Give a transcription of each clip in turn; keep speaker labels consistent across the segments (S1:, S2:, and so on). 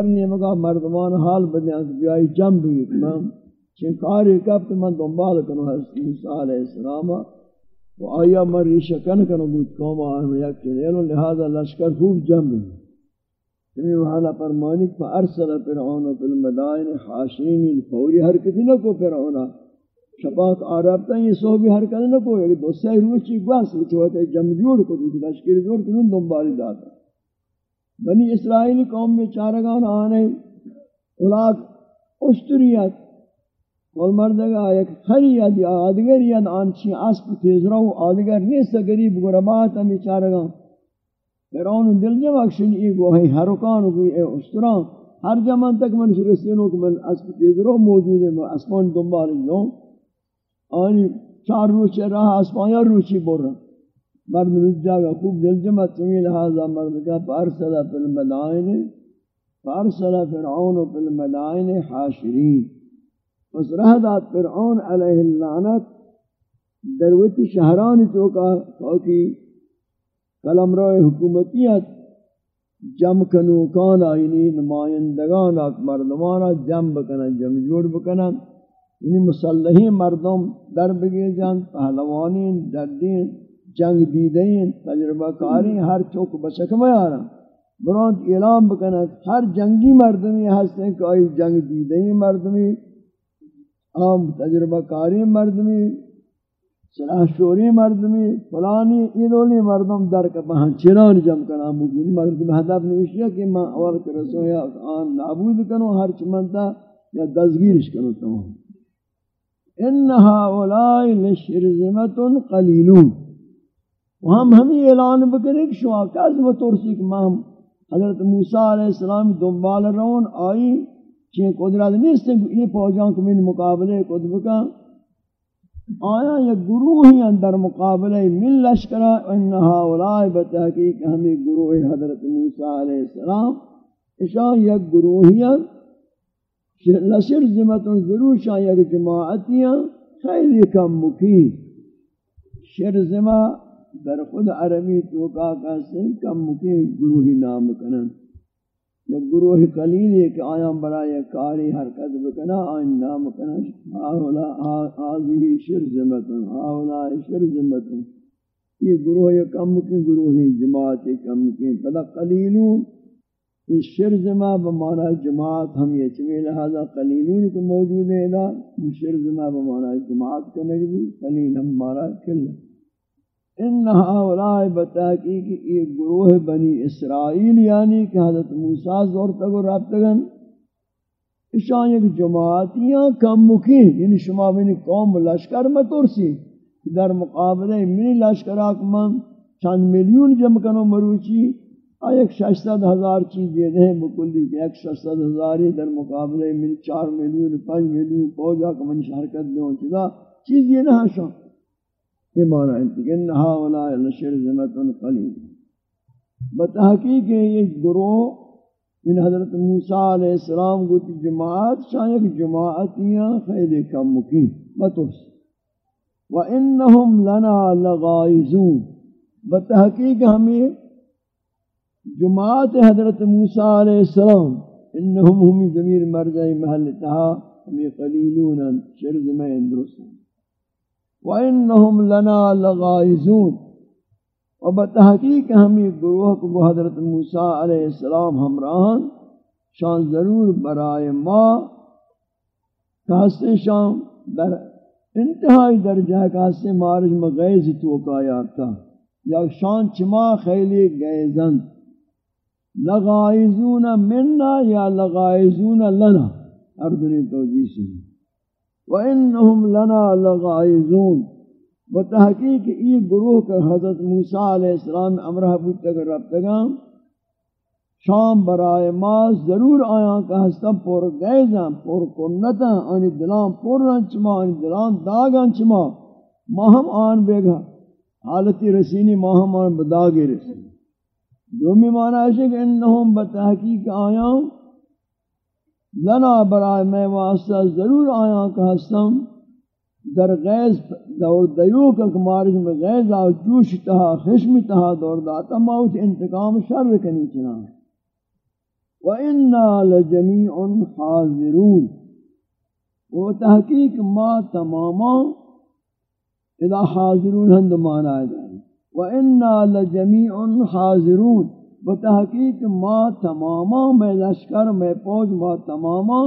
S1: کرنے مگا مردمان حال بدیاں بیائی جم بھی میں۔ چنکاری کب من دنبال کنو حضرت موسیٰ علیہ السلام۔ و آیا من ریشہ کنو بود قوم آہم یک چنیلو لہذا لشکر خوب جم بھی تمہیں وحالا فرمانی فارسل فرعون فی المدائن حاشرین فوری حرکتی نہ کو فرعون۔ شفاق آرابتا یہ صحبی حرکت نہ کو یعنی دو سے روچی گواس وچوتا جم جوڑ کو دوچی لشکر جوڑ کنون دنبالی داتا۔ بنی اسرائیل قوم میں چارگان آنے اولاک اشتریت والمردگا ایک خریت یا آدگریت، آنچی اسب تیز رو، آدگر نیست گریب گربات ہمی چارگان۔ فرعون دل جمع شن ای گو ہے ہرکان اے اشتران۔ ہر جمان تک من سرسینوں کو من اسب تیز رو موجود ہے اسمان دنبال جاؤں۔ آنی چار روچے راہ اسمان یا روچی بور رہا۔ مرد رجا کا خوب دل جمع چمی لہذا مرد کا فارسل فی المدائن فارسل فرعون فی المدائن حاشرین. پس رہ داد فرعون علیہ اللعنت دروتی شہرانی تو کا کہ کلم روئے حکومتیت جم کنو کانا یعنی نمائندگان اک مردمانا جم بکنا جم جوڑ بکنا یعنی مسلحی مردم در بگی جان پہلوانی دردین جنگ دیدے ہیں، تجربہ کاری ہر چوک بچک میں آ رہا برانت اعلام بکنا ہر جنگی مردمی ہستے کہ آئی جنگ دیدے ہیں مردمی۔ عام تجربہ کاری مردمی، سلاح شوری مردمی، فلانی ایدولی مردم در کا ہاں پہن چنان جم کنا مبین مردم حدب نوشیا کہ میں اول کے رسول یا آن نابود کنو، ہر چمنتا یا دزگیرش کنو تمام۔ انہا اولائی لشرزمت قلیلون۔ ہم ہمیں اعلان بکرے کہ شما کاز و ترسی کہ ہم حضرت موسیٰ علیہ السلام دنبال رون آئی چین قدرت نہیں سے یہ پوجاں کو من مقابلے قدب کا آیا یک گروہ ہی اندر مقابلے من لشکرہ انہا اولائی بتحقیق ہمیں گروہ حضرت موسیٰ علیہ السلام اشاہ یک گروہیت لسر زمتن ضرور شاہ یک جماعتیاں خیلی کم مکی شرزمہ در خود عربی تو کا کہتے ہیں کم مکی گروہی نام کنن۔ یا گروہ قلیل ہے کہ آیاں برای کاری حرکت بکنا، آئین نام کنن۔ آولا آذی شرزمتن آولا شرزمتن یہ گروہ کم مکی گروہی جماعت کم مکی پدا قلیلون اس شرزمہ بمانا جماعت ہم یہ چمی لہذا قلیلون کو موجود ہے دا شرزمہ بمانا جماعت کا نگلی قلیل ہم مارا کلن کل انہا اولائی بتحقیق ایک گروہ بنی اسرائیل یعنی کہ حضرت موسیٰ زور تک رب تگن اشان ایک جماعتیاں کم مکین یعنی شما بنی قوم لشکر میں در مقابلے منی لشکر آکمان چند ملیون جمع کنو مروچی ایک ششتد ہزار چیز یہ ہیں بکلی کہ ایک ششتد ہزاری در مقابلے من چار ملیون پانچ ملیون پوجا کمن شرکت دوں چیزا، چیز یہ نہ شان یہ معنی ہے کہ انہا اولا لشر زمت قلیل۔ بتحقیق ہے یہ گروہ، ان حضرت موسیٰ علیہ السلام کو جماعت، شاید جماعتیاں خیلی کم مکین بطرس۔ وَإِنَّهُمْ لَنَا لَغَائِزُونَ۔ بتحقیق ہمیں جماعت حضرت موسیٰ علیہ السلام انہم ہمی ضمیر مرجع محل تہا، ہمیں قلیلون شرز میں اندرست وَإِنَّهُمْ لَنَا لَغَائِزُونَ و بتحقیق ہمیں گروہ کو حضرت موسیٰ علیہ السلام ہمراہن، شان ضرور برائے ما کہستے شان در انتہائی درجہ کہستے مارج مغیز توقع یارتا یا شان چما خیلی گیزن لغائزون مننا یا لغائزون لنا۔ اردنی توجیہ سے۔ وَإِنَّهُمْ لَنَا لَغَائِزُونَ بتحقیق ای گروہ کا حضرت موسیٰ علیہ السلام امرہ بودتا کر رب تگام شام برائے ما ضرور آیاں کا ہستا پور گیزاں پور کنتا آنی دلان پور چما آنی دلان داگان چما ما ہم آن بیگا حالتی رسینی ما ہم آن بداگی رسینی دومی معنی ہے کہ انہم بتحقیق آیاں لنا برائے میں واسطہ ضرور آیا کہ ہستم در غیظ، دور دیو کا کمارج میں غیظ آو جوش تہا خشم تہا دور داتا موت، انتقام شر کنی چنا وَإِنَّا لَجَمِيعٌ حَاضِرُونَ۔ وہ تحقیق ما تماما اذا حاضرون ہند مانا جائیں وَإِنَّا لَجَمِيعٌ حَاضِرُونَ۔ وہ تحقیق ما تماما میں لشکر میں پوج، ما تماما.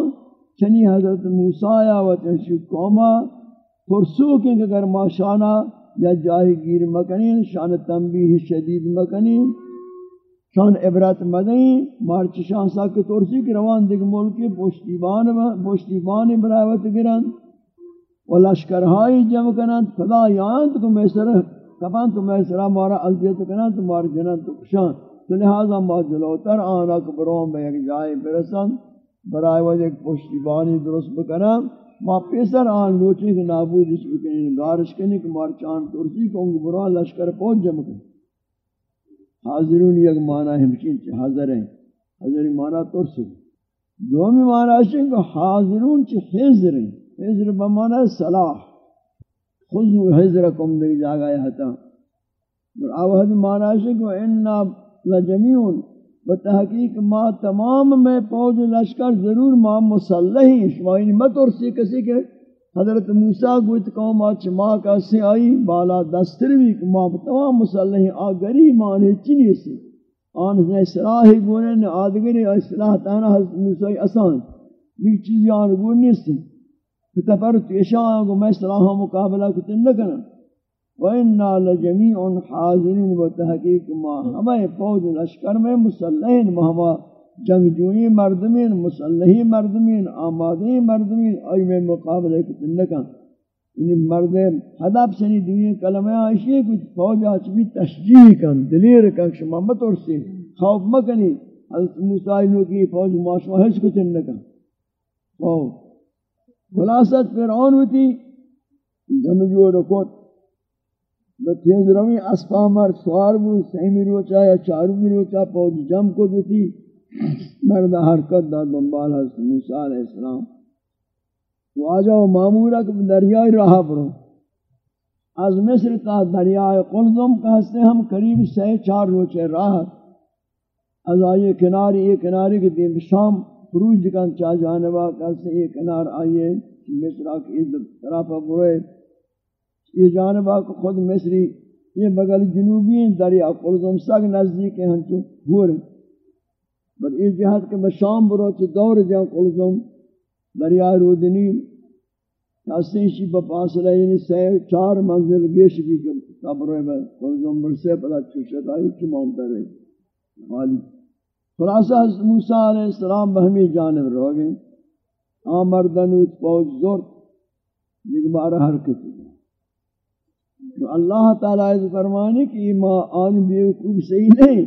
S1: چنی حضرت موسیٰ و تنشی قوما فرسو کہ اگر ما شانا یا جاہی گیر مکنین، شان تنبیح شدید مکنین. شان عبرت مدین مارچ شان ساک ترسی کی روان دیکھ ملکی پوشتیبان پوشتیبان براوت گرن و لشکرہائی جمع کنن فدا یان تو میں سر کپان تو میں مارا عزیت کنن تو مار جنن تو کشان. تو لہذا ما جلوتر آنا کبرون بے ایک جائے برسن برای وجہ ایک پوشتیبانی درست بکنن ما پیسر آن لوچے کے نابود اس بکنین، گارش کنی کہ مار چان ترسی کو انگو بران لشکر پہنچ جمع کنن حاضرون یک معنی ہمشین چی حاضر ہیں حاضر معنی ترس. دومی معنی ہے کہ حاضرون چی حضر ہیں حضر بمعنی صلاح. خذو حضرکم دیکھ جاگا ہے حتا. اور آوہد معنی ہے کہ انہا لجمیعون بتحقیق ما تمام میں پوج لشکر ضرور ما مسلحی شمائنی یعنی مت اور سی کسی کے حضرت موسیٰ گویت قوم آچ ماں کا سے آئی بالا دستروی کہ ماں تمام مسلحی آگری مانے چنی سے آن نے سراحی گونے نے آدگری اصلاح تانا حضرت موسیٰ اسان بھی چیزی آن گونے سے فتفر تیشان کو میں صلاحہ مقابلہ کتن نکنا وَإِنَّا لَجَمِيعٌ حَاضِرِينَ وَتَحَقِيقُ مَا ہمیں فوج لشکر میں مسلحین مہما جنگجوئی مردمین، مسلحی مردمین، آمادی مردمین آئی میں مقابلہ کتن یعنی مرد حدب سنی دنیا کلمہ آئیشی، کچھ فوج آچبی تشجیح کن، دلیر کن، شما متورسی خوف مکنی۔ حضرت موسیٰ نو کی فوج معاشوہ ہش کتن لکن فوج خلاصت فرعون ہوتی جمجو رکوت۔ بتیز روی اسپامر سوار بو سیمی روچا یا چارمی روچا فوج جم کو دیتی۔ مرد حرکت دا دنبال حضرت موسیٰ علیہ السلام۔ وہ آجا و معمورہ کہ دریائی راہ پرو از مصر تا دریائے قلزم کا ہستے ہم قریب سے چار روچے راہ۔ از آئیے کناری، یہ کناری کے دیم شام فروج کن چاہ جانبا کہتے یہ کنار آئیے۔ مصرہ کی طرف بروئے یہ جانبا کو خود مصری، یہ بغل جنوبی دریا قلزم سگ نزدیک ہیں ہم تو گورے بل یہ جہاد کے مشام برو چی دور جاں قلزم دریا رودنی کسی شی بپاسلہ یعنی سے چار منزل گیش بھی کم۔ کبروے میں قلزم برسے پلا چوشت آئی کی مانتا رہے خالی خلاصہ حضرت موسیٰ علیہ السلام بہمی جانب رو گئے۔ آمردن اس پوچ زور نگبارہ حرکت۔ تو اللہ تعالیٰ اس فرمانے کہ ما آن بیوکوب صحیح نہیں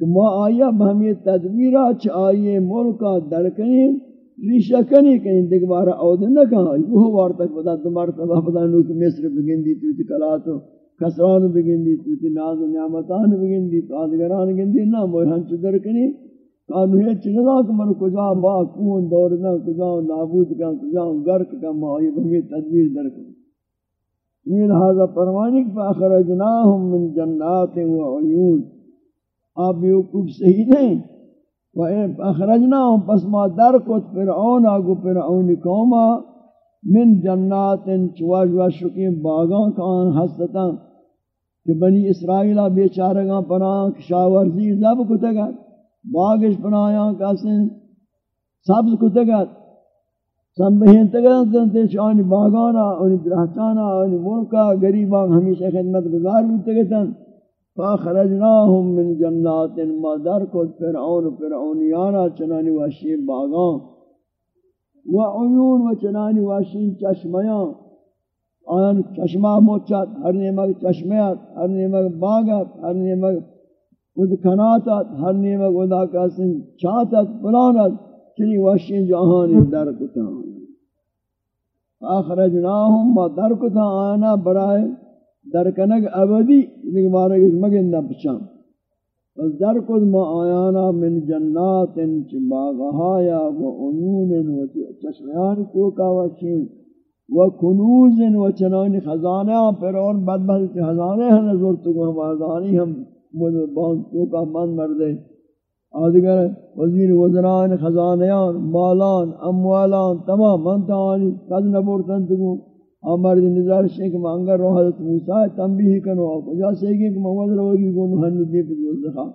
S1: کہ ما آیا بہمی تدبیرہ چھ آئیے ملکا درکنی ریشہ کنی کنی دیکھ بارا عودن نہ کہا وہ وار تک بدا تمہار تبا بدا نوک مصر بگن دی تو تی کلاتو کسران بگن دی تو تی ناز و نعمتان بگن دی تو آدگران بگن دی نا موی ہنچ درکنی کانو ہے چنگا کہ من کجا با کون دورنا کجا نابود کن، کجا گرک کن ما آئی بہمی تدبیر درکنی من هذا فرمانک فاخرجناهم من جنات و عیون۔ آپ بیوقوف صحیح نہیں۔ و اخرجنا ہم پس ما در کت فرعون، آگو فرعون قوما، من جنات چواج و شکیم، باغاں کان حسدتا کہ بنی اسرائیلہ بیچارگاں پناہ کشاورزی لب کتگا باغش پناہیاں کسیں، سبز کتگا سنبہین تگرن تنتے شانی باغانا انہی درہتانا انہی ملکا گریبان ہمیشہ خدمت گزار بھی تگتن۔ فاخرجناهم من جنات یعنی ما در کل فرعون فرعونیانا، چنانی واشی باغان۔ و عیون و چنانی واشی چشمیان آن چشمہ موچات ہر نیمک چشمیات ہر نیمک باغات ہر نیمک ودکناتات ہر نیمک ودا کاسن چاتات پلانات چنی واشی جہانی در کتا فاخرجناهم ما در کتا آنا برائے در کنگ ابدی دیکھ مارا گیس مگن نہ پس در کد ما آیانا من جنات چی باغہایا و عنون و چشمیان کوکا و شین و کنوز و چنانی خزانہ پر اور بدبخت خزانے ہیں نظر تو ہم آزانی ہم مجھے باند کوکا من مردے آدگر وزیر وزران، خزانیان، مالان، اموالان، تمام منتعانی قد نبورتن تکو۔ آمرد نظر شیخ مانگر رو حضرت موسیٰ تنبیح کنو۔ آپ کجا سیگی کہ مواد روگی کو نحن دیپ دوزخا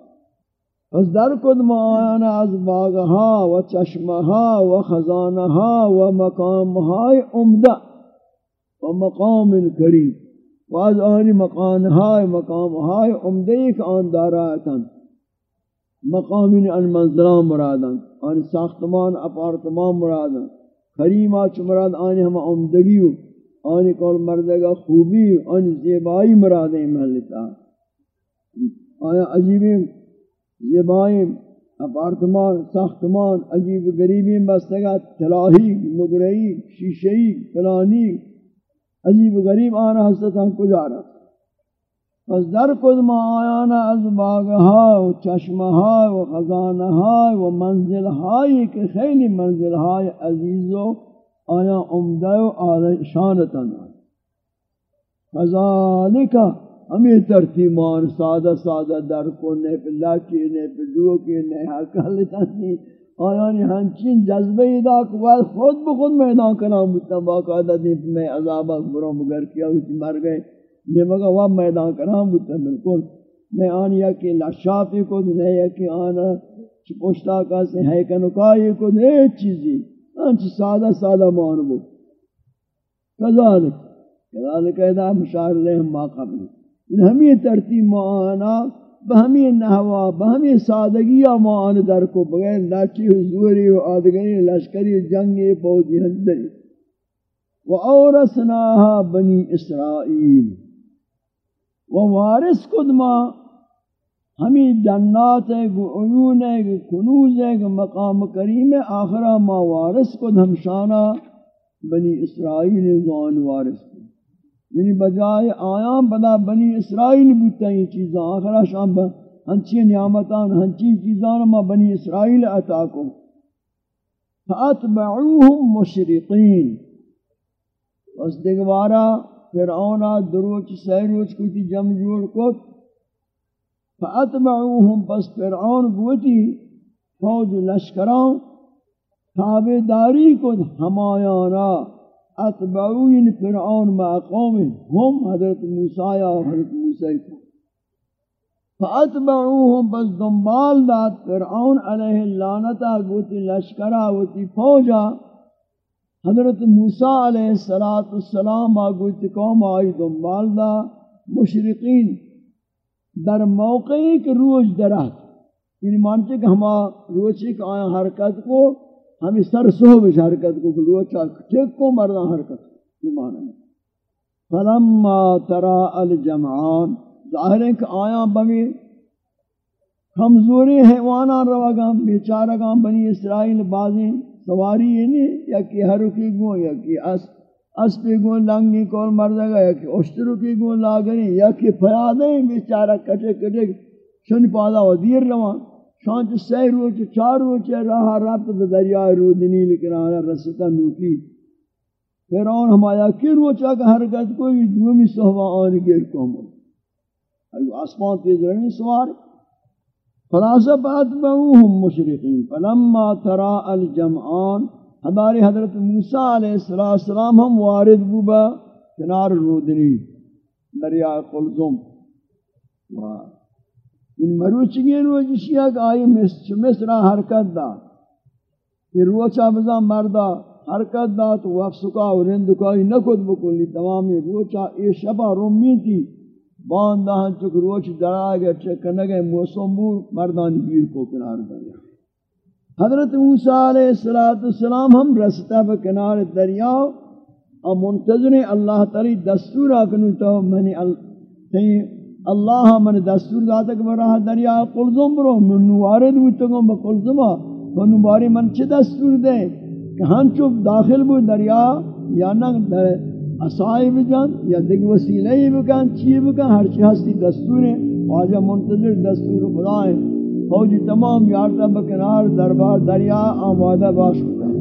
S1: پس در کد معانا از باغها و چشمها و خزانها و مقامهای عمدہ و مقام کریم۔ و از آنی مقامهای مقامهای عمدہ ایک آن دارایتن مقامین ان منزلان مرادن ان ساختمان، اپارتمان مرادن. کریمہ چ مراد آن ہم عمدگی آن کول مردگا خوبی آن زیبائی مراد محلتا آیا عجیب زیبائی اپارتمان، ساختمان، عجیب غریبی بستگا تلاہی مگرئی شیشئی فلانی. عجیب غریب آنا حسدتا کجا رہا پس در کد ما آیانا از باغها و چشمها و خزانها و منزلهایی که خیلی منزلهای عزیز و آیا عمده و آل شانتن فذالک ہمیں ترتیبان سادہ سادہ در کو نے پلا کی نے پلو کی نے حقل تنی آیا ہنچین جذبہ ادا کو خود بخود میدان کنا متبا قاعدہ دی میں عذاب برو مگر کیا مر گئے یہ مگا وہ میدان کرام بودتا بالکل میں آن یا کہ لشافی کو دے یا کہ آن پوشتا کا سے ہے کنکائی کو دے چیزی انچ سادہ سادہ مان مانبو کذالک کذالک ایدہ مشاہر لہم ما قبل ان ہمیں ترتیب معانا بہمی نحوہ بہمی سادگی معان در کو بغیر لاچی حضوری و آدگری لشکری جنگی پودی ہندری وَأَوْرَسْنَاهَا بَنِي إِسْرَائِيلِ و وارث کد ما. ہمیں جنات ہے عیون ہے کنوز ہے مقام کریم آخرہ ما وارث کد ہمشانہ بنی اسرائیل زوان وارث کد یعنی بجائے آیاں بدا بنی اسرائیل بودتا یہ چیزاں، آخرہ شام ہنچی نعمتان، ہنچی چیزان ما بنی اسرائیل عطا کو فَأَتْبَعُوهُمْ مُشْرِقِينَ اس دیگوارا فرعون دروچ سیروچ کوتی جم جوڑ کت، فاتبعوهم پس فرعون گوتی فوج لشکران تابداری کت ہمایانا اتبعوین فرعون ما قوم ہم حضرت موسیٰ و حضرت موسیٰ کو فاتبعوهم پس دنبال داد فرعون علیہ اللعنتا گوتی لشکرہ گوتی فوجا حضرت موسیٰ علیہ السلام آگویت قوم آئی دنبال دا مشرقین در موقعی کے روز درات یعنی مانتے کہ ہما روچ ایک آیا حرکت کو ہمیں سر صحبش حرکت کو روچا ٹھیک کو مردہ حرکت کو مانا فلما ترا الجمعان، ظاہر ہے کہ آیا بمی کمزوری حیوانان روگاں بیچارگاں بنی اسرائیل بازیں۔ سواری یعنی یا کہ ہر کی گو یا کہ اس اس پہ گو لانگی کول مر گا یا کہ اشترو کی گو لاگنی، یا کہ پیادے بیچارہ کٹے کٹے شن پادا و دیر روان۔ شانچ سی روچ چار روچ راہ رابط دریا رو دنی لیکن آنا رسطہ نوکی۔ پھر ہمایا کی روچا کا حرکت کوئی دومی صحبہ آن گیر کو ہم ایو آسمان تیز رہنی سوار۔ خلاصہ بات بہوہم مشرقین. فلما ترا الجمعان ہماری حضرت موسیٰ علیہ السلام ہم وارد بوبا کنار رودنی، دریا قلزم. ان مروچگی روچشیا کہ آئی مصرہ حرکت دا؟ یہ روچا بزا مردہ حرکت دا تو وفسکا و رندکائی نکد بکلی، تمامی روچا اے شبہ رومی تھی باندہ ہن ہاں چک روچ درا گئے چکنگے موسم بو مردان گیر کو کنار دریا حضرت موسیٰ علیہ السلام ہم رسطہ بکنار دریا اور منتظر اللہ تعالی دستور آکنو تو منی اللہ من دستور داتا کہ براہ دریا، قلزم برو من نوارد ہوتگوں بقلزمہ من باری من چھ دستور دے؟ کہ ہم چوب داخل بو دریا، یا نہ اسائی بکن یا دیکھ وسیلہی بکن چی بکن، ہر چی ہستی دستور ہے واجہ منتظر دستور خدا ہے۔ فوجی تمام یارتا بکنار، دربار، دریا آمادہ باش ہوتا ہے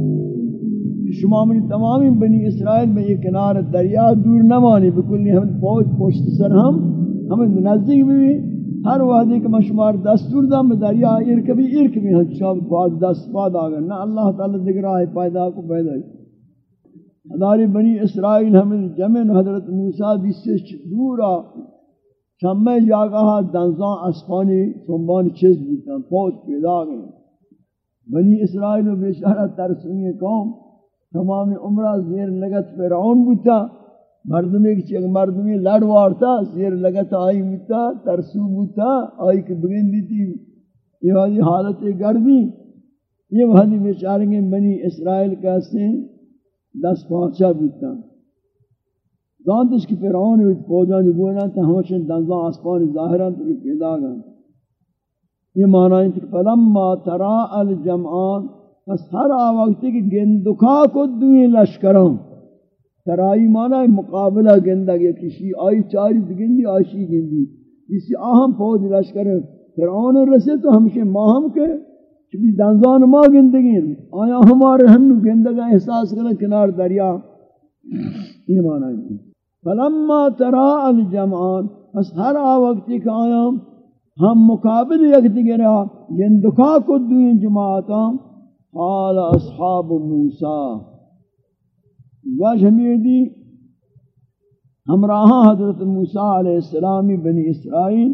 S1: شما منی تمامی بنی اسرائیل میں یہ کنار دریا دور نمانی، بکلی ہم فوج پوشت سر ہم ہمیں نزدیک بھی ہر وحدی کے مشمار دستور دا میں دریا ارک بھی ارک بھی ہن شاب بعد دست بعد آگا۔ نہ اللہ تعالی دیکھ رہا ہے، پیدا کو پیدا ہے۔ ہداری بنی اسرائیل ہمیں جمع حضرت موسیٰ جس سے دورا شمع جاگا دنزان اسپانی سنبانی چیز بودتا پوچ پیدا گئے بنی اسرائیل و بیشارہ ترسمی قوم تمام عمرہ زیر لگت فرعون بودتا مردمی کی چیک مردمی لڑ وارتا، زیر لگت آئی بودتا ترسو بودتا آئی کی بگندی تھی یہ حالت گردی۔ یہ وحدی بیچاریں بنی اسرائیل کا سن دس پانچا بودتا دانتش کی فرعون ہوئی پوجانی بونا تا ہمشن دنزان آسپانی ظاہران تو پیدا گا یہ معنی ہے کہ فلما ترا الجمعان، پس ہر آوقتی کی گندکا کو دوئی لشکران. ترائی معنی مقابلہ گندہ گیا کسی آئی چاری گندی، آشی گندی. اسی آہم فوج لشکر فرعون رسے تو ہمشہ ماہم کے چبی دنزان ما گندگی آیا ہمارے ہنو گندگا احساس کرنا کنار دریا۔ یہ معنی ہے۔ فلما ترا الجمعان پس ہر آوقتی کا آیا۔ ہم مقابل یک دیگرہ گندکا کو دوئی جماعتاں۔ قال اصحاب موسیٰ۔ واج ہمیدی ہمراہاں حضرت موسیٰ علیہ السلامی بنی اسرائیل۔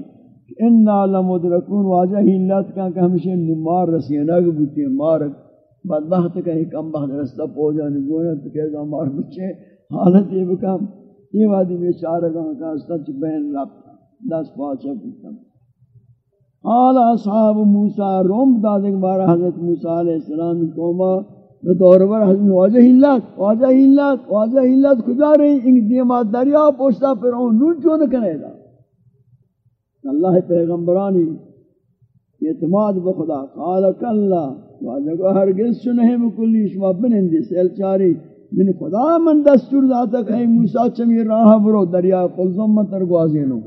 S1: انا لمدرکون واجہ ہی اللہ تکا کہ ہمشہ نمار رسینا گا بوتی ہیں مارک بدبخت کہیں کم بخت رستہ پوجا نگویا تو کہہ گا مار بچے حالت یہ بکم یہ وادی میں چارگاں کا سچ بہن رب دس پاچا بوتا قال اصحاب موسیٰ روم دادک بارا حضرت موسیٰ علیہ السلام قومہ بدور بر حضرت واجہ اللہ واجہ اللہ واجہ اللہ کجا رہی ان دیما دریا پوشتا پر اون نون چون کرے گا؟ اللہ پیغمبرانی اعتماد بخدا قال کلا. واجہ کو ہرگز سنے بکلی شما بنندی سیل چاری. من خدا من دستور داتا کہ موسیٰ چمی راہ برو دریا قلزم من ترگوازینو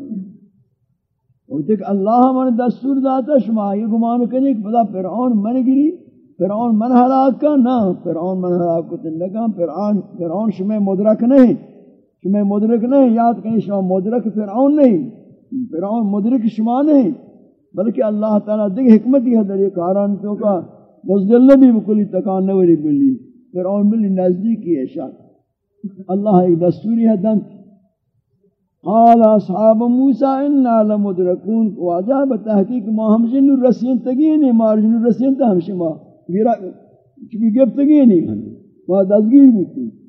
S1: وہ تک اللہ من دستور داتا شما یہ گمان کرنے کہ پدا فرعون من گری. فرعون من ہلاک کا نہ فرعون من ہلاک کو تندگا فرعون فرعون شما مدرک نہیں. شما مدرک نہیں. یاد کریں شما مدرک فرعون نہیں. فرعون مدرک شما نہیں، بلکہ اللہ تعالیٰ دیکھ حکمت ہی ہے در یہ کاران تو کا مزدل نبی بکلی تکان نوری بلی فرعون بلی نزدیکی ہے شاید۔ اللہ ایک دستوری ہے دنت۔ قال اصحاب موسى انا لمدركون واجہ بتحقیق ما ہم جن رسین تگینی مار جن رسین تا ہم شما۔ گرا کی گپ تگینی وا دزگیر بوتی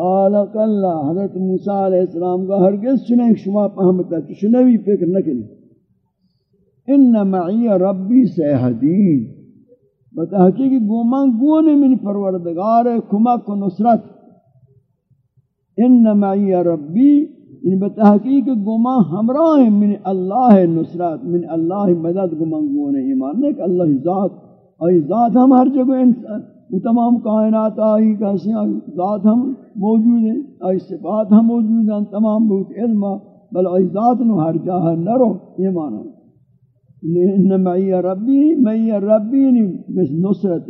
S1: قال کلا حضرت موسی علیہ السلام کا ہرگز سنے شما فهمتا شنوی فکر نہ کنی ان معی ربی سیہدین بتحقیق گومان گونے من پروردگار کمک و نصرت۔ ان معی ربی یعنی ان بتحقیق گما ہمراہ من اللہ نصرت، من اللہ مدد گمان گون ایمان نہیں کہ اللہ ذات۔ ای ذات ہم ہر جگہ انسان تمام کائنات آئی، کیسے ذات ہم موجود ہیں۔ ای صفات ہم موجود ہیں تمام بہت علم بل ای ذات نو ہر جاہ نہ رو یہ معنی ان معی ربی معی ربی بس نصرت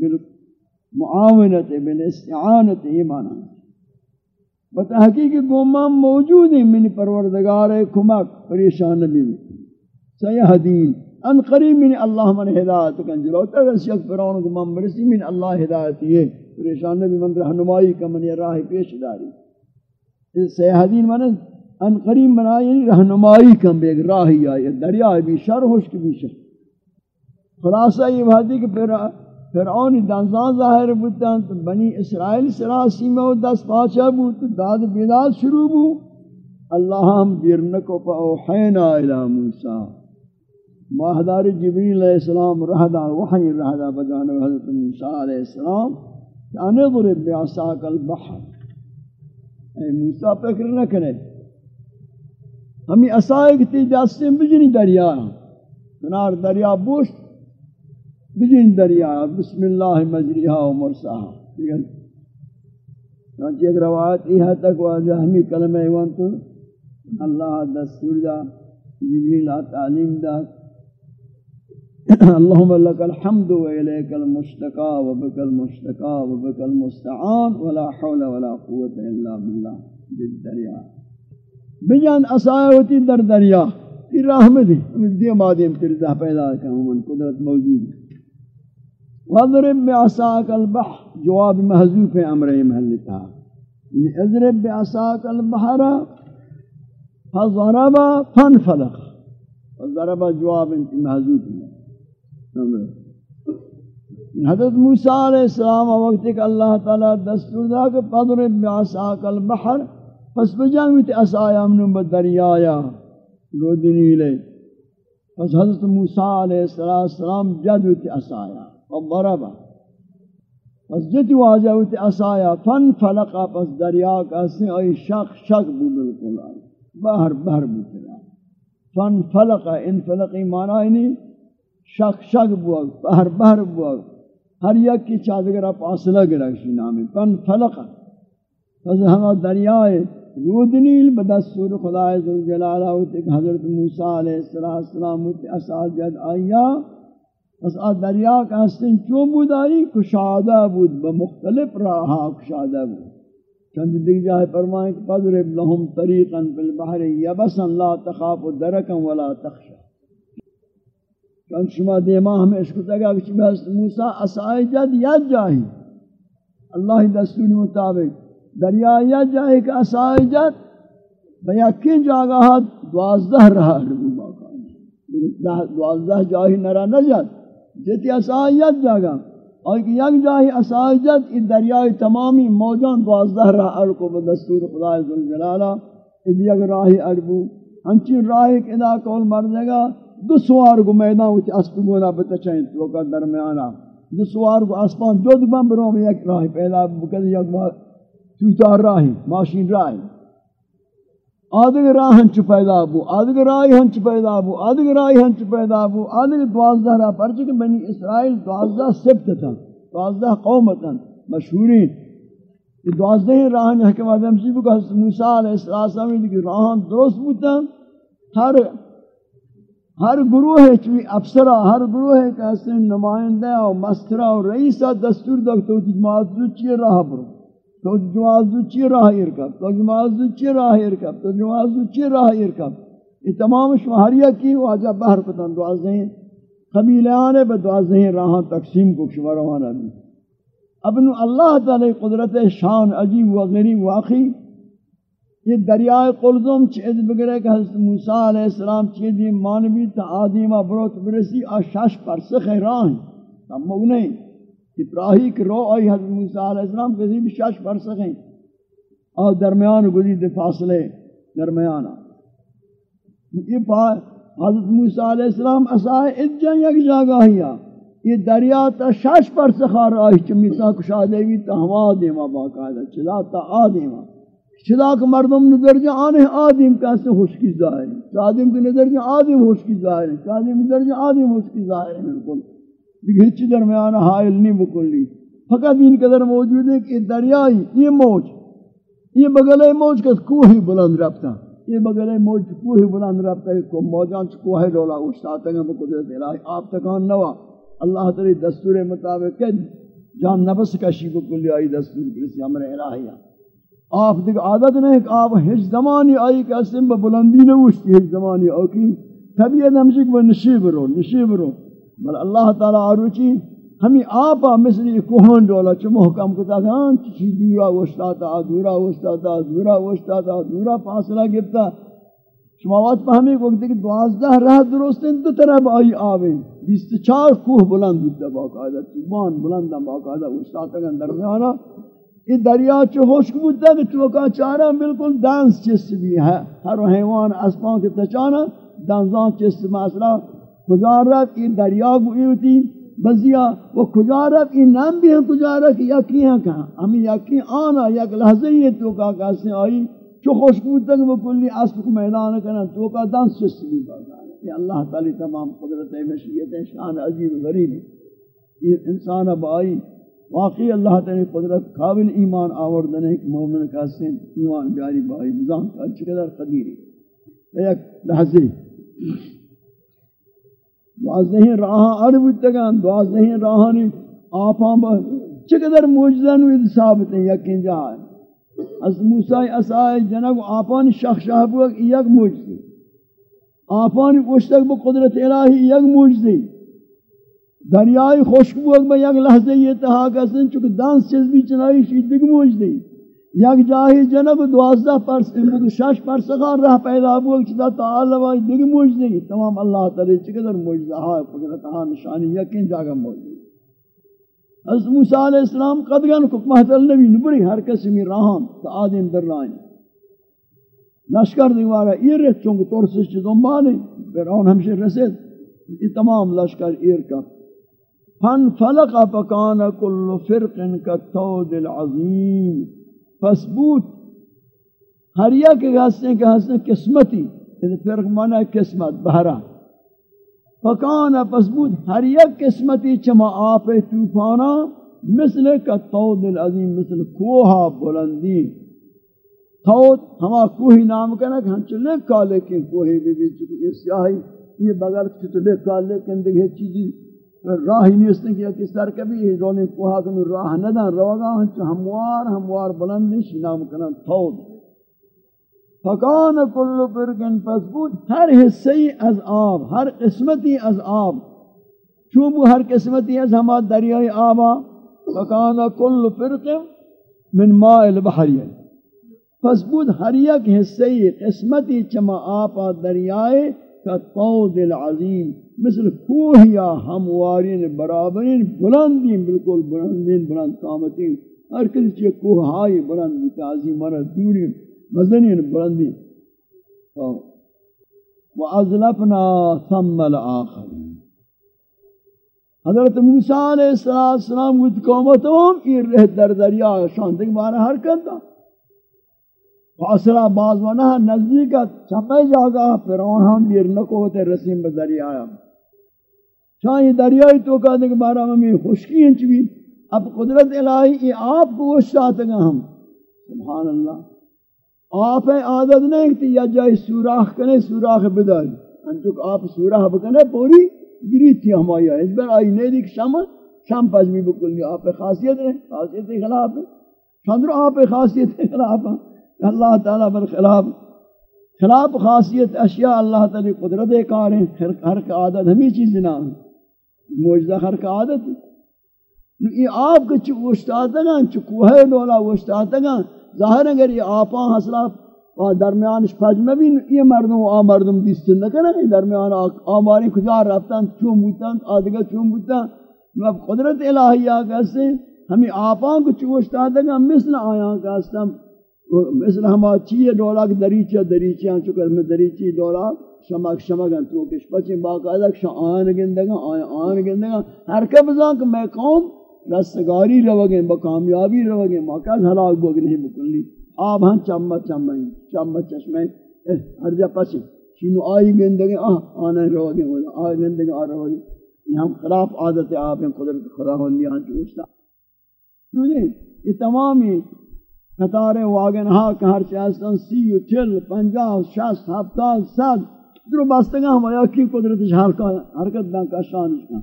S1: بالمعاونت بالاستعانت یہ معنی بتحقیق گومان موجود ہیں من پروردگار کمک، پریشان نبی سیہدین ان قریب من اللہ من ہدایت کن جلو ترس یک فرعون گمان برسی من اللہ ہدایت یہ پریشان نبی من رہنمائی کا من راہ پیش داری. سیہدین من ان قریب من آئی یعنی رہنمائی کم بے راہی آئی دریا بھی شر ہوش کی بھی شر خلاصہ یہ بات ہے کہ پھر فرعون دنزان ظاہر بودتاں تو بنی اسرائیل سراسی میں دست پاچا بود، داد بیداد شروع بو اللہ ہم دیرنکو پا اوحینا الى موسیٰ. ماہدار جبریل علیہ السلام رہدا، وحی رہدا بجانب حضرت موسیٰ علیہ السلام. کہ انظرب بیعصاک البحر اے موسیٰ فکر نہ کرے ہمیں اسائے کتی جاستے بجنی دریا کنار دریا بوشت بجن دریا بسم اللہ مجریہا و مرساہا ٹھیک ایک روایت یہ تک واجہ ہمیں کلمہ ایوان تو اللہ دستور دا جبریل تعلیم دا. اللہم لک الحمد و الیک المشتقى و بک المشتقى و بک المستعان ولا حول ولا قوة الا باللہ بالدریا بجان اسائے در دریا یہ رحمت ہے دی مادیم ترزہ پیدا کروں من قدرت موجود. وضرب بعصاك البحر. جواب محذوف امر محلتا اضرب بعصاك البحر. فضرب فانفلق. فضرب جواب انت محذوف. حضرت موسیٰ علیہ السلام وقت کہ اللہ تعالی دستور دا کہ فضرب بعصاك البحر، پس بجانگ تے اسایا منو بدریایا رودنی لے پس حضرت موسیٰ علیہ السلام جد تے اسایا وضربا پس جتی واجہ ہوتی اسایا فن فلقا پس دریا کا سے ای شک شک بو بالکل آئی۔ بہر بہر بو فن فلقا ان فلقی معنی نہیں۔ شک شک بو بہر بہر بو ہر یک کی چادگر فاصلہ گرا شی نامی فن فلقا پس ہم دریا رودنیل بدستور خدا عز جلالہ ہوتی حضرت موسیٰ علیہ السلام ہوتی اساجد آیا۔ بس آ دریا کا حسن چو بود آئی، کشادہ بود بمختلف راہا کشادہ بود۔ چند دیکھ جائے فرمائیں کہ فضرب لهم طریقا فی البحر یبسا لا تخاف درکا ولا تخشا۔ چند شما دیما ہمیں اشکو تگا کہ چمی موسیٰ اسائی جد ید جاہی اللہ دستور مطابق دریا ید جاہی کہ اسائی جد بیاکین جاگہ دوازدہ رہا رہا باقا دوازدہ جاہی نرہ نجد جتی اسائی اسائیت جاگا اور کہ یک جاہی اسائیت این دریائی تمامی موجان دوازدہ راہ ارکو بدستور خدا ذوالجلالہ اس یک راہی اربو ہنچین راہی کہ ادا کول مردے گا دو سوار کو میدان ہوتی اسپ گونا بتچائیں تو کا درمیانا دو سوار کو اسپان جو دو بمبروں میں یک راہی پیدا بکر یک چوتار راہی، ماشین راہی۔ آدھگ راہ ہنچ پیدا بو آدھگ راہ ہنچ پیدا بو آدھگ راہ ہنچ پیدا بو۔ آدھگ دوازدہ راہ پرچہ کہ بنی اسرائیل دوازدہ سبت تھا، دوازدہ قوم تھا مشہورین یہ دوازدہ ہی راہ نے حکم آدم سی بکا حضرت موسیٰ علیہ السلام نے کہ راہ درست بوتا ہر ہر گروہ ہے چوی افسرہ، ہر گروہ ہے کہ اس نمائندہ اور مسترہ اور رئیسہ دستور دکتا ہوتی معذر چیئے راہ برو۔ تو جوازو چی راہ ارکب تو جوازو چی راہ ارکب تو جوازو چی راہ ارکب یہ تمام شمہریہ کی واجہ بہر پتن دوازہیں قبیلیانے بے دوازہیں راہاں تقسیم کو شماروانا بھی ابن اللہ تعالی قدرت شان عجیب و غریب واقعی یہ دریائے قلزم چیز بگرے کہ حضرت موسیٰ علیہ السلام چیز یہ مانوی تا آدیمہ بروت برسی آشاش پر سخ راہیں تم مگنیں ابراہی کے رو آئی حضرت موسیٰ علیہ السلام کسی بھی شش پر سکیں اور درمیان گزید فاصلے درمیان یہ پا حضرت موسیٰ علیہ السلام اسائے اجن یک جاگہ ہیا یہ دریا تا شش پر سخار آئی چمی تا کشا دیوی تا ہوا دیما باقاعدہ. چلا تا آدیما چلا کہ مردم نظر جا آنے آدم کیسے خوشکی ظاہر ہے۔ آدم کے نظر جا آدم خوشکی ظاہر ہے۔ آدم نظر جا آدم خوشکی ظاہر ہے۔ بالکل۔ دیکھ ہچ درمیان حائل نہیں بکلی فقط ان قدر موجود ہے کہ دریائی یہ موج، یہ بغل موج کا کوہ بلند رفتا یہ بغل موج کوہ بلند رفتا ہے۔ کو موجان کوہ ڈولا استاد تک قدرت الہی آپ تکان نوا۔ اللہ تعالی دستور مطابق جان نفس کشی کو کلی آئی دستور کسی امر الہی ہے۔ آپ دیکھ عادت نہیں کہ آپ ہج زمانی آئی کہ اسم با بلندی نہ وشتی ہج زمانی آئی طبیعت ہمشک و نشیب رو نشیب رو۔ بل اللہ تعالی آروچی، ہمیں آپا مثل کوہن ڈولا چو محکم کتا کہ ہاں چی دورا وشتا تا دورا وشتا تا دورا وشتا تا دورا فاصلہ گفتا شما وقت پہ ہمیں وقت کہ دوازدہ رہ درست ہیں دو طرف آئی آویں بیست چار کوہ بلند ہوتا باقاعدہ چوبان بلند باقاعدہ وشتا تا درمیانا یہ دریا چو ہوشک بودتا کہ چوکا چارا بالکل دانس چس بھی ہے۔ ہر حیوان اسمان کے تچانا دانزان چس مسئلہ کجا رفت؟ این دریا گوئی ہوتی بزیا و کجا رفت؟ این نام بھی ہیں کجا رفت؟ یکی ہیں کہاں؟ ہمیں یکی آنا یک لحظه یہ تو کا کیسے آئی۔ چو خوشبود تک وہ کلی اسب کو میدان کرنا تو کا دانس چست بھی بازا یہ اللہ تعالی تمام قدرت مشیت، شان عجیب غریب۔ یہ انسان اب آئی۔ واقعی اللہ تعالی قدرت قابل ایمان آوردنے ایک مومن کا سن ایمان بیاری بائی نظام کا چقدر قدیری ایک لحظه دوازدہیں راہاں عرب تگان دوازدہیں راہانی آپاں با چقدر موجزن و ثابت ہیں یقین جہاں از موسیٰ اسائی جنگ آپان شخ شاہ بوک یک موجزی آپانی اشتک با قدرت الہی یک موجزی دریائی خشک بود با یک لحظه یہ تہا کسن چونکہ دانس چیز بھی چنائی شید دیگ موجزی یک جاہی جنب دوازدہ پرس بودو شش پرسخان رہ پیدا بود چدا تعالی وائی دیگ موجزی تمام اللہ تعالی چقدر موجزہ ہاں قدرت ہاں نشانی یقین جاگا موجزی حضرت موسیٰ علیہ السلام قدگان کو محتل نبی نبری ہر کسی می راہم تا آدم در رائن۔ لشکر دیوارا ایر رہت چونکہ تورسش چی دنبالی فرعون ہمشہ رسید۔ یہ تمام لشکر ایر کا۔ فن فلق فکان کل فرق کالتود العظیم۔ پس بود، ہر یک ہستے کہ ہستے قسمتی یعنی فرق مانا قسمت بہرہ فکان، پس بود، ہر یک قسمتی چما آپ توفانا مثل کا تود العظیم، مثل کوہا بلندی۔ تود، ہما کوہی نام کنا کہ ہم چلے کالے کے کوہی بھی بھی چکے یہ سیاہی، یہ بغیر چلے کالے کے اندر یہ چیزی راہی نہیں اس نے کیا کس طرح کبھی یہ کوہا کنو راہ ندان روگا ہموار ہموار بلندی نام کنا تود فکان کل فرقن پس بود ہر حصی از آب، ہر قسمتی از آب۔ چوبو ہر قسمتی از ہما دریائی آبا، فکان کل فرق من ماء البحر۔ پس بود ہر یک حصی قسمتی چما آپا دریائے کا طود العظیم۔ مثل کوہیا، ہموارین، برابرین، بلندین، بالکل بلندین، بلند قامتین، ہر کسی کوہ ہائی بلند بتازی مرہ دوری مزنین بلندی وَأَزْلَفْنَا ثَمَّ الْآخَرِينَ۔ حضرت موسیٰ علیہ السلام گفت کو قومتوں کی رہ در دریا شان دیکھ مارا حرکت دا فاصلہ باز ونا نزدیکت چپے جاگا فرعون ہم دیر نکوتے رسیم بدریا آیا۔ شان دریائی تو کہا دیکھ مارا ہمیں خشکی ہنچ بھی اب قدرت الہی، یہ آپ کو وشتاتے گا ہم۔ سبحان اللہ۔ آپ عادت نہیں کہ یا جائے سوراخ کنے سوراخ بداری انچک آپ سوراخ بکنے، پوری گری تھی ہمائی آئی اس بار آئی نہیں دیکھ شمع شم شام شام پجمی بکلی آپ خاصیت ہے خاصیت خلاف ہے چندر آپ خاصیت خلاف ہے اللہ تعالیٰ پر خلاف۔ خلاف خاصیت، اشیاء اللہ تعالی قدرت کار ہیں۔ ہر کا عادت ہمیں چیز نام نہ موجزہ ہر کا عادت ہے۔ یہ آپ کے چکو اشتاتا گا چکو ہے دولا اشتاتا گا۔ ظاہر اگر یہ آپاں حسلہ درمیان پھج میں بھی یہ مردم، آ، مردم دیستن نہ کریں درمیان آماری کجا رفتن، چون بوتن آدھگا چون بوتن۔ اب قدرت الہیہ کہتے ہمیں آپاں کو چوشتا دگا مثل آیاں کہتا مثل ہما چیئے ڈولا کی دریچہ دریچہ چکر میں دریچی ڈولا۔ شمک شمک تو کش پچیں باقاعدہ شاہ آن گندگا آن گندگا۔ ہر کب زان کہ میں قوم رستگاری روگیں بکامیابی روگیں موقع ہلاک بوگ نہیں بکلی آب ہاں چمت چمت چمت چشمیں ہر جا پسی چینو آئی گندگی آہ آنے روگیں آئی گندگی آ روگیں۔ یہ ہم خلاف عادت آپ ہیں، قدرت خدا ہوندی ہاں چوشتا یہ تمامی قطار واگن ہاں کہ ہر چاہستان سی و چل پنجاہ شاست ہفتاد سات درو بستگاہ ہم آیا کی قدرت حرکت دن کا شانش کا۔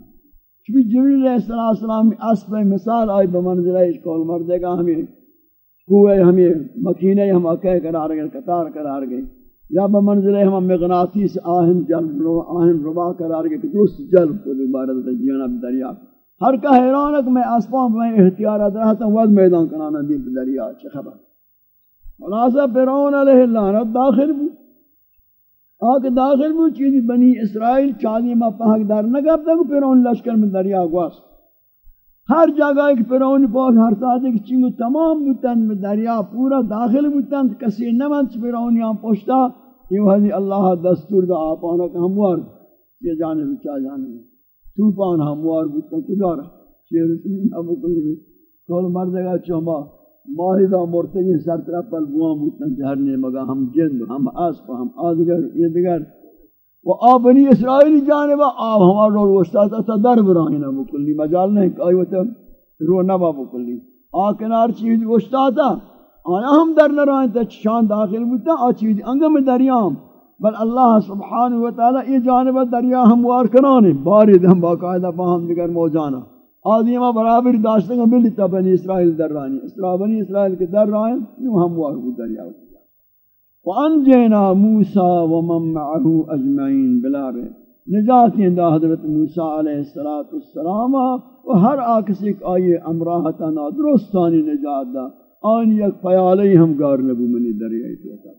S1: چونکہ جبریل علیہ السلام اسب مثال آئی بمنزلہ اس کول مردے گا ہمیں۔ کوئے ہمیں مکینے ہم اکے قرار گئے، قطار قرار گئے۔ یا بمنزلہ ہم مغناطیس آہن جلب رو، آہن ربا قرار گئے کہ درست جلب کو عبارت جینا دریا۔ ہر کا حیران ہے کہ میں اسباب میں احتیارات رہتا ہوں وقت میدان کرانا دی دریا چھ خبر؟ خلاصہ فرعون علیہ اللعنت داخل بھی آکے داخل بھی چیزی بنی اسرائیل چالی ما پاک دار نگب تک پیرون لشکر میں دریا گواس ہر جگہ ایک پیرون پاک ہر ساتھ ایک چنگو تمام بودتن میں دریا پورا داخل بودتن کسی نمت پیرون یہاں پوشتا یہ وحدی اللہ دستور دا آپانا کہ ہموار یہ جانے میں چاہ جانے میں توپان ہموار بودتن کجا رہا شیر رسمی نبو کلی میں کول مردگا چوما ماہی دا مرتگی سر طرف پر بوان بوتن جہرنے مگا ہم جند ہم اسپ ہم آدگر یہ دگر و آب بنی اسرائیلی جانبا آب ہمارا رو روشتا تا در برائینا بکلی مجال نہیں کہ آئی وطا رو نبا بکلی آ کنار چیز روشتا تا آیا ہم در نرائن تا شان داخل بوتا آ چیز انگم دریام۔ بل اللہ سبحانہ وتعالی یہ جانبا دریا ہموار کنانے بارد ہم باقاعدہ پاہم دگر موجانا۔ آدیما برابر داشتن گا ملی تا بنی اسرائیل در رانی. اسرائیل بنی اسرائیل کے در رائن نو ہم وار وارو دریا و وانجینا موسیٰ ومن معه اجمعین. بلا رہے نجات دا حضرت موسیٰ علیہ السلام و ہر آکس ایک آئیے امراہتنا درستانی نجات دا، آن یک پیالی ہم گار نبو منی دریائی توتا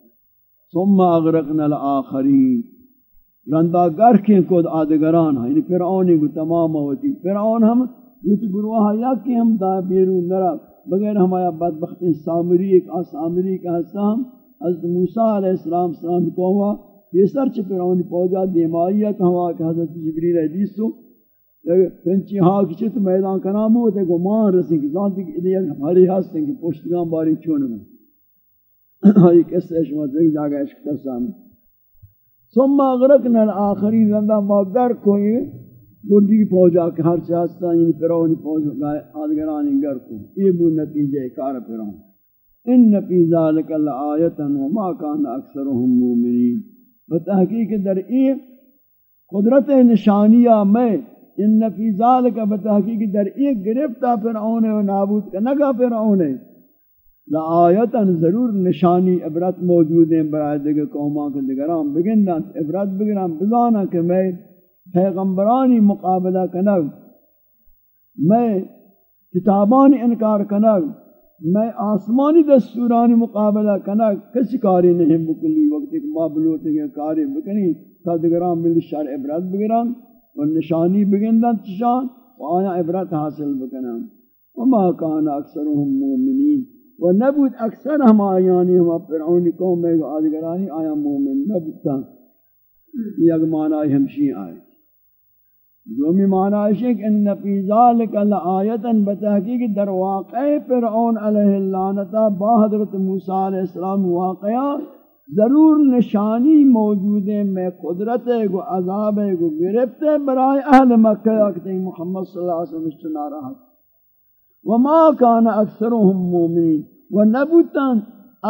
S1: ثم اغرقنا الاخرین رندا گر کے کود آدگران ہیں یعنی فرعونی کو تمام ہوتی فرعون ہم گوت گروہ یا کہ ہم دا بیرون نرا، بغیر ہمایا بدبخت سامری، ایک آسامری کا حسام، حضرت موسیٰ علیہ السلام سلام کو ہوا پیسر چھ فرعون پوجا دیمائیت ہوا کہ حضرت جبریل حدیث تو پنچی ہاں کی چھت میدان کنام ہوتے کو مان رسیں کہ ذاتی کہ ادھر ہماری ہستیں کہ پشتگان باری چون میں ہاں، یہ کس شما دیکھ جاگا عشق تسام ثم اغرقنا الاخرین رندہ مگر کوئی گردی پوجا کہ ہر چاہتا یعنی فرعون پوجا آدگرانی گر کو۔ یہ بو نتیجہ کار فرعون ان فی ذلک لآیتا وما کان اکثرهم مومنین۔ بتحقیق در ای قدرت نشانیہ میں ان فی ذلک بتحقیق در ای گرفتا فرعون و نابود کنگا فرعون لآیتا ضرور نشانی عبرت موجود ہیں برای دیگر قومان کے دیگران بگندن، عبرت بگران بزانا کہ میں پیغمبرانی مقابلہ کنگ، میں کتابانی انکار کنگ، میں آسمانی دستورانی مقابلہ کنا کسی کاری نہیں بکلی وقت ایک مابلوٹ کے کاری بکنی، تا ملی شر عبرت بگران، و نشانی بگندن تشان، و آیا عبرت حاصل بکنن وما کان اکثرهم مومنین، و نبود اکثر ہم آیانی، ہم فرعونی قوم میں آدگرانی، آیا مومن نبودتا یہ اگر معنی ہمشی آئے. دومی معنی ہے کہ ان فی ذلک لآیتا بتحقیق در واقع فرعون علیہ اللعنتا با حضرت موسیٰ علیہ السلام واقعہ ضرور نشانی موجود ہے میں قدرت ہے گو عذاب ہے گو گرفت ہے برای اہل مکہ اکتے محمد صلی اللہ علیہ وسلم اشتنا رہا۔ وما کان اکثرهم مومنین، و نبوتان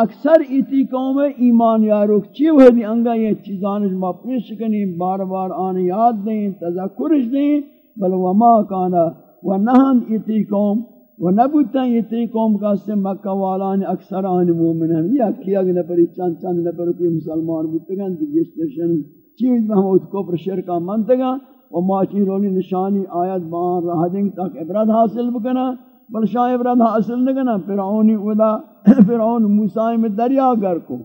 S1: اکثر ایتی قوم ایمان یارو چی وحدی انگا یہ چیزانش ما پیش کنی، بار بار آن یاد دیں، تذکرش دیں، بل وما کانا و نہن ایتی قوم و نبوتا ایتی قوم کا سے مکہ والان اکثر آن مومن ہیں۔ یا کیا گنا پری چند چند نپر کوئی مسلمان بودتگن دیگشتشن چیز محمود کفر شرکا منتگا و ما چی رولی نشانی آیت بان رہ دیں تاک عبرت حاصل بکنا۔ بل شاہ عبرت حاصل نگنا فرعونی ادا فرعون موسیٰ میں دریا گر کو۔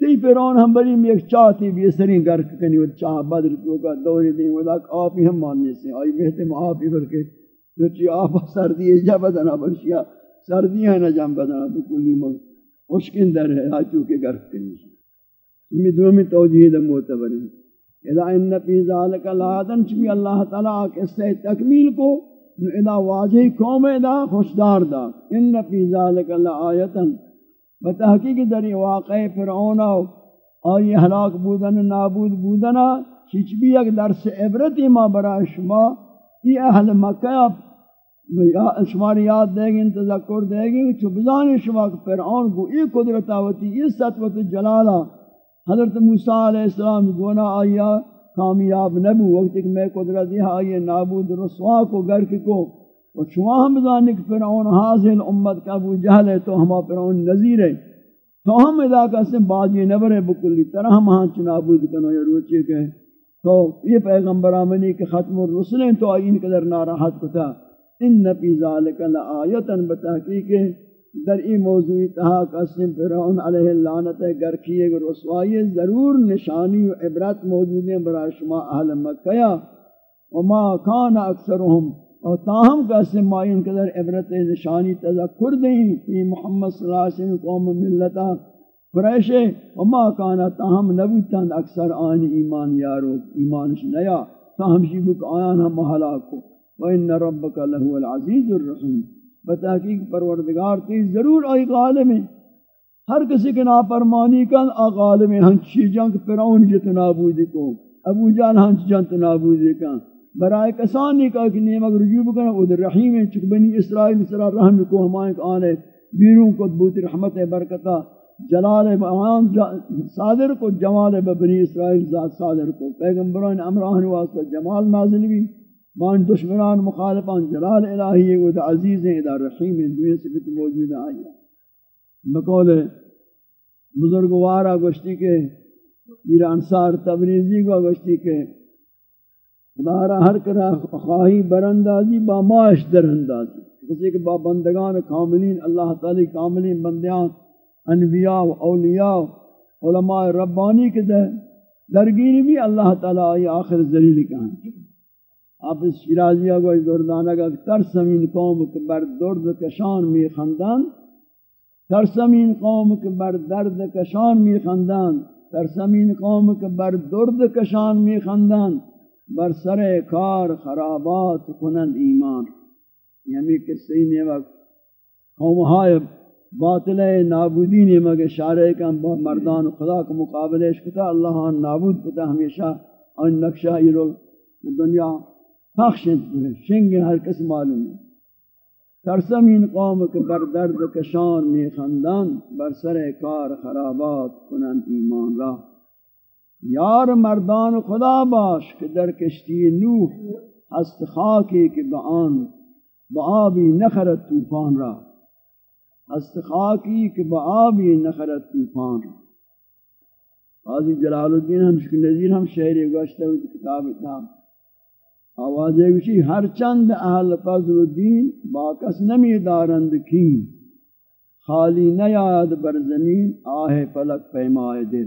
S1: تی فرعون ہم بری میں ایک چاہتی بھی سری گر کنی، وہ چاہ بدر کو کا دوری دیں ودا آپ ہی ہم ماننے سے۔ آئی بہتے میں آپ ہی بر کے تو چی آپ سردی ہے جا بدنا برشیا سردی ہے نہ جام بدنا بکلی مو اشکن در ہے آئی چوکے گر کنی سے ہمیں دومی توجیہ دا معتبر ہے اذا ان فی ذالک لادن چبی اللہ تعالیٰ کے سے تکمیل کو ادا واضح قوم ادا خوشدار دا. ان فی ذلک لآیتا بتحقیق در واقع فرعون آئی ہلاک بودن، نابود بودنا چیچ بھی ایک درس عبرتی ما برای شما. یہ اہل مکہ شمار یاد دے گی تذکر دے گی چو بزانی شما فرعون کو یہ قدرت آوتی یہ سطوت جلالہ حضرت موسیٰ علیہ السلام گونا آئیا کامیاب نبو وقت کہ میں قدرت ہاں، یہ آئیے نابود رسوا کو گرک کو اور شما ہم بزانے کہ فرعون حاضر امت کا ابو جہل ہے، تو ہما فرعون نظیر ہے۔ تو ہم ادا کا سے بازی نبر ہے بکلی طرح ہم ہاں چنابود کنو یا روچے کہ۔ تو یہ پیغمبر آمنی کہ ختم الرسلیں تو آئین قدر ناراحت کو تھا ان نفی ذالک لآیتا بتحقیق۔ در این موضوع تہا قسم فرعون علیہ اللعنت گر کیے گا رسوائی ضرور نشانی و عبرت موجود ہیں برای شما اہل مکہ وما کان اکثرهم اور تاہم قسم مائن قدر عبرت نشانی تذکر دیں کہ محمد صلی اللہ علیہ وسلم قوم ملتا قریش وما کان تاہم نبوتن اکثر آن ایمان یارو ایمانش نیا تاہم جی شیبک آیان ہم ہلاکو وَإِنَّ رَبَّكَ لَهُوَ الْعَزِيزُ الرَّحِيمُ بتحقیق پروردگار تی ضرور آئی غالب ہیں۔ ہر کسی کے نافرمانی کا غالب ہیں۔ ہنچی جنگ فرعون جت نابودی کو۔ ابو جان ہنچ جنت نابودی کا برائے کسانی کا کہ نیمک رجوع بکنا ادھر رحیم چک بنی اسرائیل سرا رحم کو ہمائیں آنے۔ بیرون کو بوت رحمت برکتا جلال بیان صادر کو، جمال بنی اسرائیل ذات صادر کو۔ پیغمبران امران واسطہ جمال نازل بھی بان دشمنان مخالفان جلال الہی و دا عزیز ہیں دا رحیم ہیں دوئے صفت موجود آئی بقول بزرگوارا گوشتی کے میر انصار تبریزی کو گوشتی کے خدارا ہر کرا خواہی برندازی با معاش در اندازی۔ کسی کہ با بندگان کاملین، اللہ تعالی کاملین بندیان، انبیاء و اولیاء و علماء ربانی کے دے درگیری بھی اللہ تعالی آئی آخر ذلیل کہاں آپ اس شیرازیہ کو دردانہ کا ترسمین قوم کے بر درد کشان می خندان، ترسمین قوم کے بر درد کشان می خندان، ترسمین قوم کے بر درد کشان می خندان، بر سر کار خرابات کنند ایمان۔ یعنی کہ سینے وقت قوم ہائے باطل نابودی نے مگر شارع کا مردان خدا کے مقابلے کتا اللہ نابود کتا ہمیشہ ان نقشہ دنیا پخشت شنگ ہر کس معلوم ہے ترسمین قوم کے بر درد کشان میں خندان بر سر کار خرابات کنند ایمان را. یار مردان خدا باش کہ در کشتی نوح ہست خاکی کہ بآن بآبی نخرت طوفان را. استخاکی کہ بآبی نخرت طوفان قاضی جلال الدین ہم شکل نظیر ہم شہری گوشتے ہوئی کتاب اتنام آوازے گوشی ہر چند اہل قضر الدین باکس نمی دارند کین خالی نیاد بر زمین آہ پلک پیمائے دل۔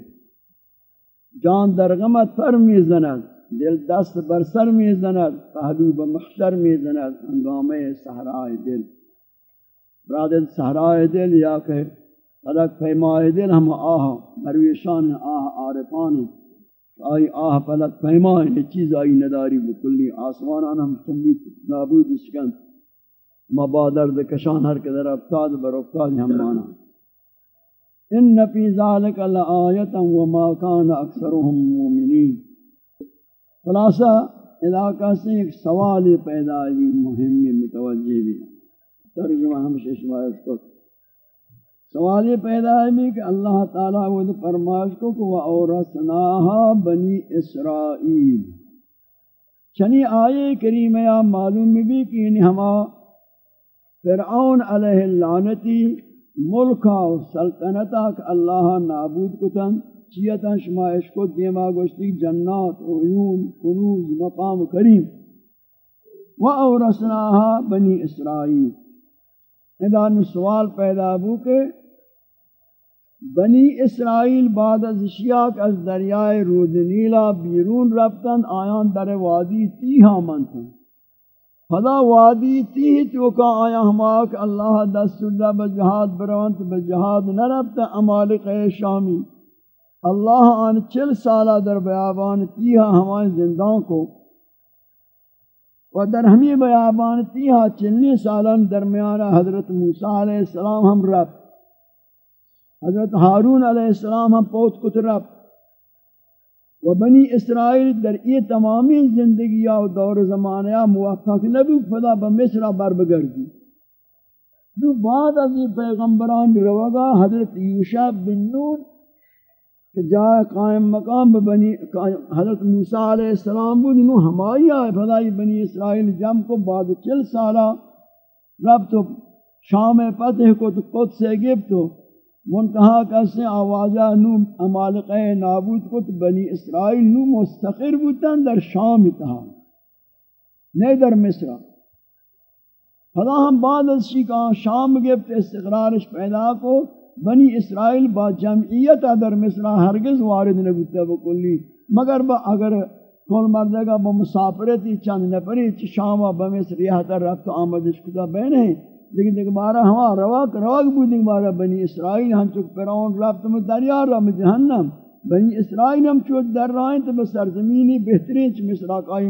S1: جان در غمت پر می زند، دل دست بر سر می زند پہلو بمحشر می زند انگامے سہرائے دل۔ برادر صحرائے دل یا کہ پلک پیمائے دل، ہم آہ مرویشان آہ عارفان ہیں۔ آئی آہ پلک پیمائے یہ چیز آئی نداری بکلی آسمان ہم سمیت نابود اسکن مبادر کشان ہر قدر افتاد، بر افتاد ہم مانا۔ ان فی ذالک لآیتا وما کان اکثرهم مومنین۔ خلاصہ علاقہ سے ایک سوال پیدا ہوئی مہمی متوجہ بھی۔ ہے ترجمہ ہم ششمائش کو۔ سوال یہ پیدا ہے بھی کہ اللہ تعالیٰ وہ فرماش کو کہ وَأَوْرَسْنَاهَا بَنِي اسرائیل۔ چنی آئے کریم یا معلوم بھی کہ انہی ہما فرعون علیہ اللعنتی ملکا و سلطنتا کہ اللہ نابود کتن چیتا شمائش کو دیما گوشتی جنات، عیون، کنوز، مقام کریم۔ وَأَوْرَسْنَاهَا بَنِي اسرائیل۔ ادان سوال پیدا ہو کہ بنی اسرائیل بعد از اشیاق از دریائے رود نیلا بیرون رفتن، آیان در وادی تیہا منتن فدا وادی تیہ تو کا آیا ہماک اللہ دست اللہ بجہاد برونت بجہاد نہ رفتا امالق شامی. اللہ آن چل سالہ در بیابان تیہا ہمائیں زندان کو. و در ہمی بیابان تیہا چلنی سالان درمیان حضرت موسیٰ علیہ السلام ہم رب حضرت حارون علیہ السلام ہم پوت کت رب و بنی اسرائیل در ای تمامی زندگی و دور زمانہ موفق نبی فدا بمصرہ بر بگردی۔ دو بعد از یہ پیغمبران روگا حضرت یوشع بن نون کہ جائے قائم مقام بنی حضرت موسیٰ علیہ السلام بود، انہوں ہمائی آئے پھدائی بنی اسرائیل جم کو بعد چل سالہ رب تو شام فتح کو تو قدس سے گفت تو منتہا کسے آوازہ نو امالقہ نابود کو تو بنی اسرائیل نو مستقر بودتاں در شام تہا نہیں در مصر۔ فدا ہم بعد از شکا شام گفت استقرارش پیدا کو، بنی اسرائیل با جمعیت در مصر ہرگز وارد نبوتا بکلی مگر با اگر کل مردگا با مسافرتی چند نفری چی شاما با مصر یہ تر رفت آمدش کتا بین ہے لیکن دیکھ بارا ہوا رواق رواق بود دیکھ بارا بنی اسرائیل ہم چک پرون رفت میں دریا رہا جہنم۔ بنی اسرائیل ہم چود در رہا ہیں تو بس سرزمینی بہترین چی مصر آقائی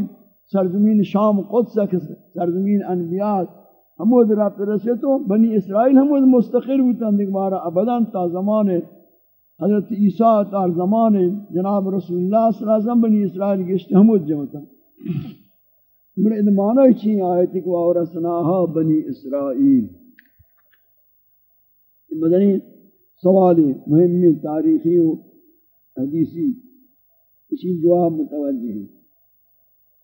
S1: سرزمین شام قدس سرزمین انبیاء۔ ہمود رابط رسے تو بنی اسرائیل ہمود مستقر ہوتا دیکھ بارا ابدان تا زمان حضرت عیسیٰ تا زمان جناب رسول اللہ صلی اللہ علیہ وسلم، بنی اسرائیل گشت ہمود جمعتا بڑے ادمانہ چی آیتی کو اور آورسناہا بنی اسرائیل۔ مدنی سوالی مہمی تاریخی و حدیثی۔ اسی جواب متوجہ ہے۔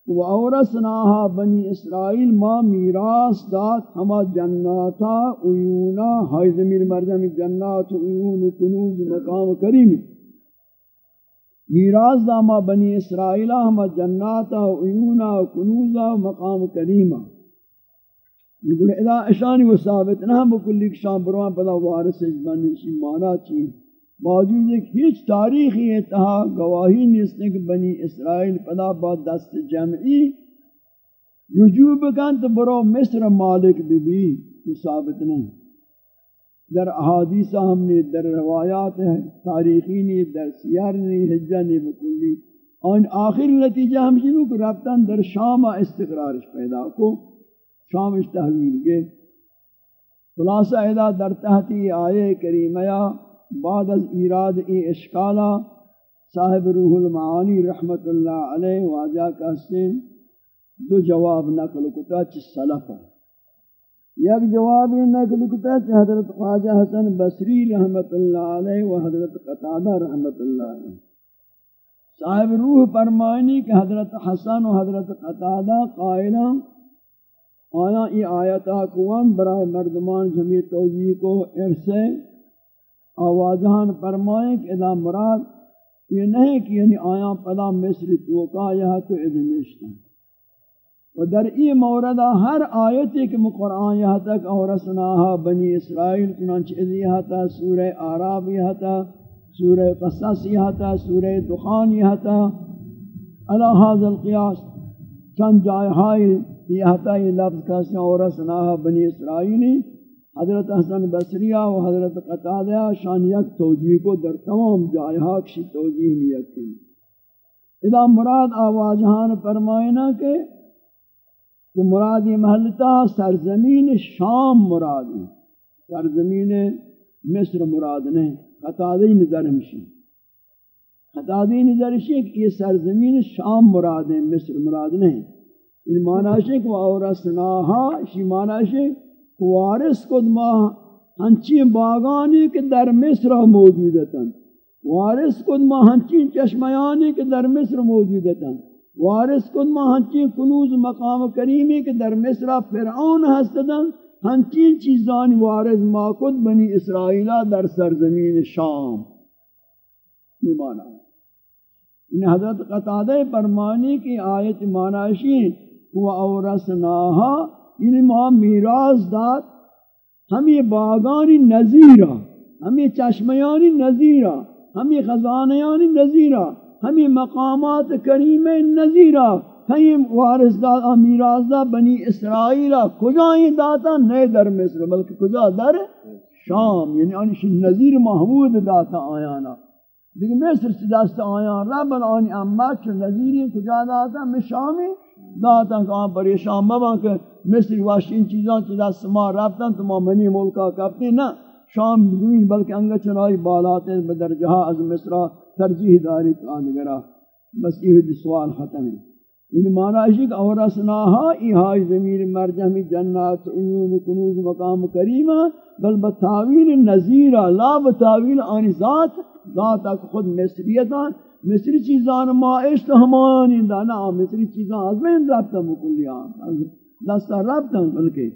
S1: و اورثناها بنی اسرائیل ما میراث داد، ہما جناتا عیونا۔ ہائی زمین مردم جنات عیون و کنوز مقام کریم میراث دا ما بنی اسرائیل ہما جناتا عیونا و کنوزا و مقام کریمہ۔ یہ ادا اشانی و ثابت نہ بکلی شام بروان پدا وارث بنی شی مانا چی۔ موجود ایک ہیچ تاریخی اتہا گواہی نیستنے کہ بنی اسرائیل پدا با دست جمعی۔ رجوع بکن تو برو مصر مالک بھی بھی یہ ثابت نہیں۔ در احادیث ہم نے، در روایات ہیں، تاریخی نہیں، در سیار نہیں، حجہ نہیں بکلی اور آخری نتیجہ ہم شروع کو رابطان در شام استقرارش پیدا کو، شامش تحویل کے۔ خلاصہ ادا در تحتی آئے کریمہ بعد از ایراد ای اشکالا، صاحب روح المعانی رحمت اللہ علیہ واجہ کا سن دو جواب نقل کتا چی سلف یک جواب نقل کتا چی حضرت خواجہ حسن بصری رحمت اللہ علیہ و حضرت قطادہ رحمت اللہ علیہ۔ صاحب روح فرمائنی کہ حضرت حسن و حضرت قطادہ قائلہ۔ آیا ای آیتا کوان برای مردمان جمعی توجیہ کو ارسے آوازان فرمائیں کہ ادا مراد یہ نہیں کہ یعنی آیا پدا مصری توقع یہ تو اذن و در ای موردہ ہر آیت ایک قرآن یہ تک اور سناہا بنی اسرائیل چنانچہ اذن یہ سورہ آراب یہ تا سورہ قصص یہ تا سورہ دخان یہ تا علا حاضر القیاس چند جائے ہائی یہ تا یہ لفظ کسی اور سناہا بنی اسرائیلی. حضرت حسن بصریہ و حضرت قطادہ شان یک توجیہ کو در تمام جائے کشی توجیہ میں یقین ادا مراد آوازہان فرمائنا کہ کہ مراد محلتا سرزمین شام مراد سرزمین مصر مراد نہیں قطادی نظر ہمشی قطادی نظر ہمشی کہ یہ سرزمین شام مراد ہے مصر مراد نہیں ان یعنی معنی ہے کہ وہ اورسناہا معنی ہے وارث کد ما ہنچی باغانی کے در مصر موجودتاً وارث کد ما ہنچی چشمیانی کے در مصر موجودتاً وارث کد ما ہنچی کنوز مقام کریمی کے در مصر فرعون ہستدن ہنچی چیزانی وارث ما کد بنی اسرائیلہ در سرزمین شام. یہ معنی ان حضرت قطادہ فرمانی کی آیت معنی وہ اورسناہا یعنی ما میراث داد. ہمیں باغانی نظیرہ ہمیں چشمیانی نظیرہ ہمیں خزانیانی نظیرہ ہمیں مقامات کریم نظیرہ کہیں وارث داد میراث داد بنی اسرائیل، کجا ہی داتا؟ نئے در مصر، بلکہ کجا در شام یعنی انش نظیر محمود داتا آیانا۔ دیکھ مصر سے دست آیان، رب الانی اما چو نظیری کجا داتا؟ میں شامی داتا کہ آن پریشان مبا کہ مصر واشین چیزاں چیزا سما رفتن، تو ما منی ملکا کپتی نا شام بدوین بلکہ انگا چنائی بالاتے بدرجہا از مصرہ ترجیح داری تو آدگرہ بس یہ سوال ختم ہے۔ ان معنی ہے کہ اورسناہا ایہائی زمین مرجمی جنات، عیون، کنوز، مقام کریمہ، بل بتاویل نظیرہ لا بتاویل آنی ذات ذات اک خود مصریتان مصری چیزان ما عشت ہمانی دا نا مصری چیزان از میں رابطہ مکلیان دستا رابطہ بلکہ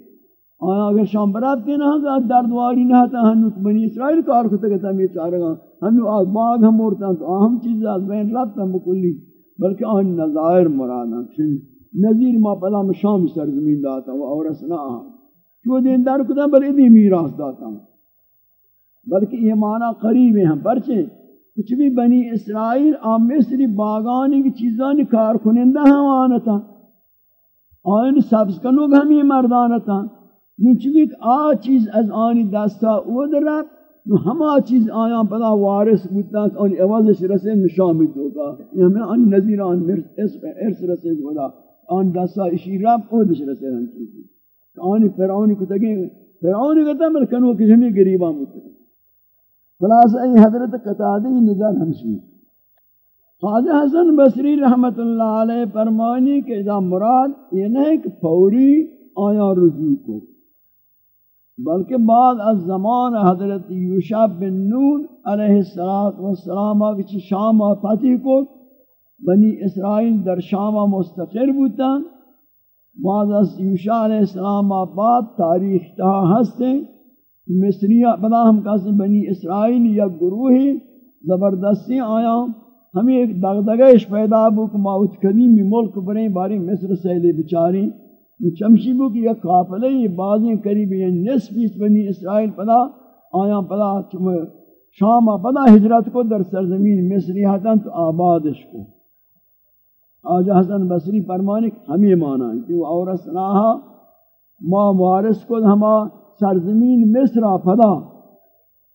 S1: آیا اگر شام برابطے نہ ہاں دردواری نہ تا ہنو بنی اسرائیل کار کو تکتا میں چارگا ہنو آگ باغ ہم مورتا تو اہم چیز از میں رابطہ مکلی بلکہ آن نظائر مرانا نظیر ما پلا میں شام سرزمین داتا و اورسنا آہاں چو دین دار کتا بل ادھی میراث داتا ہوں۔ بلکہ یہ معنی قریب ہیں پرچے کچھ بھی بنی اسرائیل آم مصری باغانی کی چیزانی کار کنندہ ہم آنتا۔ آئین سبز کنوگ ہمی مردانتا۔ یعنی نیچ بھی آ چیز از آنی دستا او در رب نو ہما چیز آیا پدا وارث بودتا کہ آنی عوضش رسے نشامی دوگا یہ یعنی ہمیں آنی نظیر آن ارس رسے دوگا آن دستا اشی رب او دش رسے ہم چیزی۔ آنی فرعونی کو تگیں فرعونی کہتا ملکنو کسی ہمیں گریبا مطلب خلاص ای حضرت قطادی نظر ہمشی خواجہ حسن بصری رحمت اللہ علیہ فرمانی کہ اذا مراد یہ نہیں کہ فوری آیا رجوع کو۔ بلکہ بعد از زمان حضرت یوشع بن نون علیہ السلام آگے چی شام فتح کو بنی اسرائیل در شام مستقر بودن بعد از یوشا علیہ السلام آباد تاریخ تا ہستے مصریہ بنا ہم کہتے بنی اسرائیل یا گروہ زبردستی آیا، ہمیں ایک دغدغش پیدا بو کہ ماوت ملک بریں باری مصر سیدے بچاری۔ چمشی بو کہ یک قافلے یہ بازیں قریبی نصفی بنی اسرائیل، پدا آیا پدا چم شام پدا ہجرت کو در سرزمین مصری حتن تو آبادش کو آج حسن بصری فرمانے ہمیں مانا ہے کہ وہ عورت سناہا ما موارس کو ہما سرزمین مصر پدا.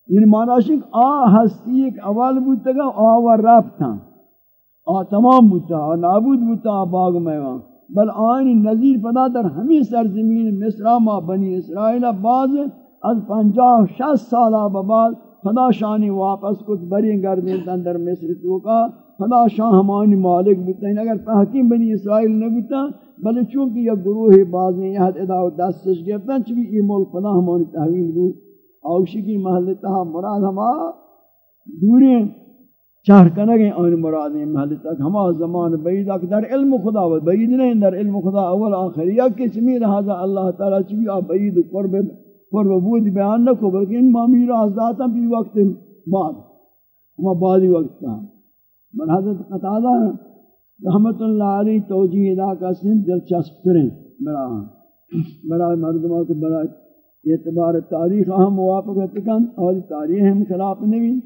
S1: یعنی مانا شک آ ہستی ایک اول بودتا گا آ و رب تھا آ تمام بودتا آ نابود بودتا باغ میوان. بل آئینی نظیر پدا در ہمیں سرزمین مصر ما بنی اسرائیل بعض از پنجاہ شست سالہ بعد پدا شانی واپس کچھ بری گردیں در مصر تو کا فلا شاہ ہمانی مالک بودتا اگر تحکیم بنی اسرائیل نہ بلے چونکہ یہ گروہ بعض ہیں یہاں ادھا و دستش گرتا چونکہ یہ ملک فلا ہمانی تحویل بود۔ آوشی کی محلتہ مراد ہما دوریں چار کنگیں آن مراد ہیں محلتہ ہما زمان بعید اک در علم خدا و بعید نہیں در علم خدا اول آخری. یا کچمی رہا اللہ تعالیٰ چونکہ آپ بعید قرب قرب بود بیان نہ کو بلکہ ان مامی رازداتا بھی وقت بعد. ہما بعدی وقت تھا بل حضرت قطادہ رحمت اللہ علیہ توجیہ ادا کا سن دلچسپ ترین برا برا مردمہ کے برا اعتبار تاریخ ہم موافقت کن. اور تاریخ ہم خلاف نہیں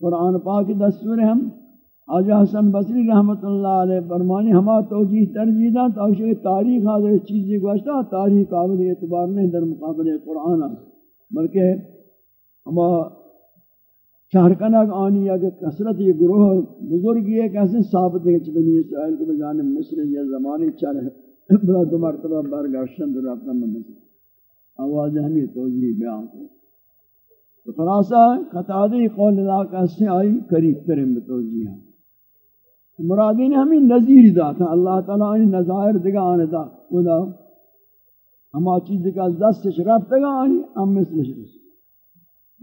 S1: قرآن پاک دستور ہم آج حسن بصری رحمت اللہ علیہ فرمانی ہما توجیہ ترجیح دا تو تاریخ حاضر اس چیزی گوشتا تاریخ قابل اعتبار نہیں در مقابل قرآن بلکہ ہما چارکنک آنی اگر کسرت یہ گروہ بزرگی ہے، کیسے ثابت ہے کہ بنی اسرائیل کے بجانب مصر یہ زمانی چار ہے بلا دو مرتبہ برگشتن در اپنا ممثل آواز ہمیں توجیہ بیان کو تو خلاصہ خطادی قول اللہ کا سے آئی قریب ترین بتوجیہ مرادین یعنی ہمیں نظیر دا تھا اللہ تعالیٰ آنی نظائر دگا آنے دا خدا ہما چیز دکا دست شرف دگا آنی، ہم مثل شرف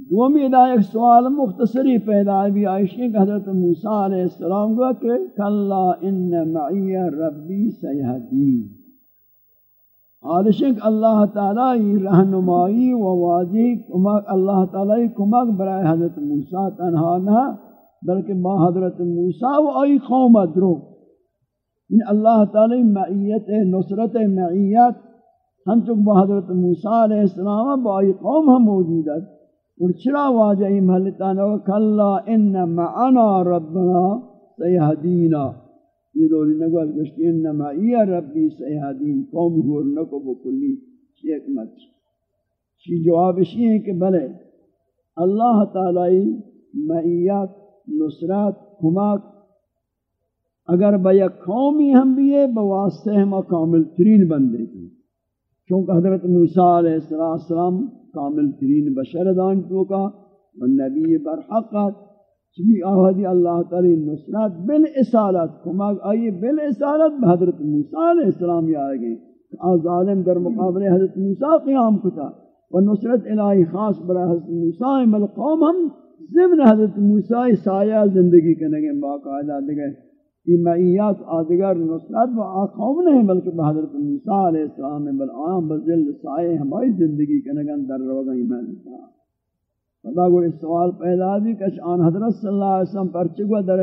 S1: دومی دا ایک سوال مختصری پیدا بھی آئیشی کہ حضرت موسیٰ علیہ السلام کو کہ کلا ان معی ربی سیہدین۔ حالشک اللہ تعالی رہنمائی و واجی کمک اللہ تعالی کمک برای حضرت موسیٰ تنہا نہ، بلکہ ما حضرت موسیٰ و آئی قوم درو ان اللہ تعالی معیت نصرت معیت ہم چک با حضرت موسیٰ علیہ السلام با آئی قوم ہم موجود ہے اور چرا واجہی محلتانا، وکلا ان معنا ربنا سیہدینا۔ یہ دولی نگوال کشتی ان معی ربی سیہدین قومی ہورنکو بکلی شی حکمت؟ شی جواب شی ہے کہ بلے، اللہ تعالی معیت، نصرت، کمک، اگر با یک قومی ہم بھی ہے بواسطہ ہم کامل ترین بندے کی چونکہ حضرت موسیٰ علیہ السلام کامل ترین بشر دان تو کا، و نبی برحقت چبی آہدی اللہ تعالی نصرت بالاسالت کمک آئی بالاسالت بحضرت موسیٰ علیہ السلام یا آئے گئے۔ آز ظالم در مقابل حضرت موسیٰ قیام کتا۔ و نصرت الہی خاص برای حضرت موسیٰ بل قوم ہم ضمن حضرت موسیٰ سایہ زندگی کنگے باقاعدہ دیگئے۔ یہ معیات آدگر نصرت و آقوم نہیں، بلکہ حضرت موسیٰ علیہ السلام بل آم بزل سائے ہماری زندگی کے نگن در روگا ایمان انسان فدا گوڑی سوال پیدا دی کہ آن حضرت صلی اللہ علیہ وسلم پر چگو در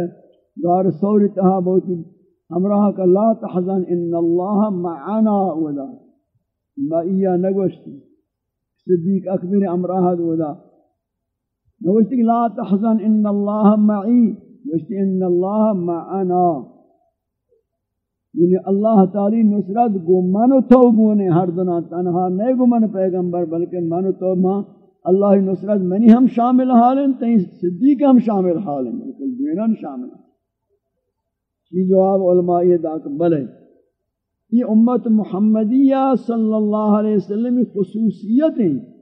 S1: گار سوری تہا بہتی ہمراہ کا لا تحزن ان اللہ معنا ودا۔ معیہ نگوشتی، صدیق اکبر امراہ ودا۔ نگوشتی لا تحزن ان اللہ معی وشتی ان اللہ معنا۔ یعنی اللہ تعالی نصرت گو من تو گونے ہر دنا تنہا نہیں گو من پیغمبر، بلکہ من تو ما اللہ نصرت، منی ہم شامل حالیں تہیں صدیق ہم شامل حالیں بلکل دینن شامل۔ یہ جواب علماء یہ داک بلے۔ یہ امت محمدیہ صلی اللہ علیہ وسلم خصوصیت ہیں۔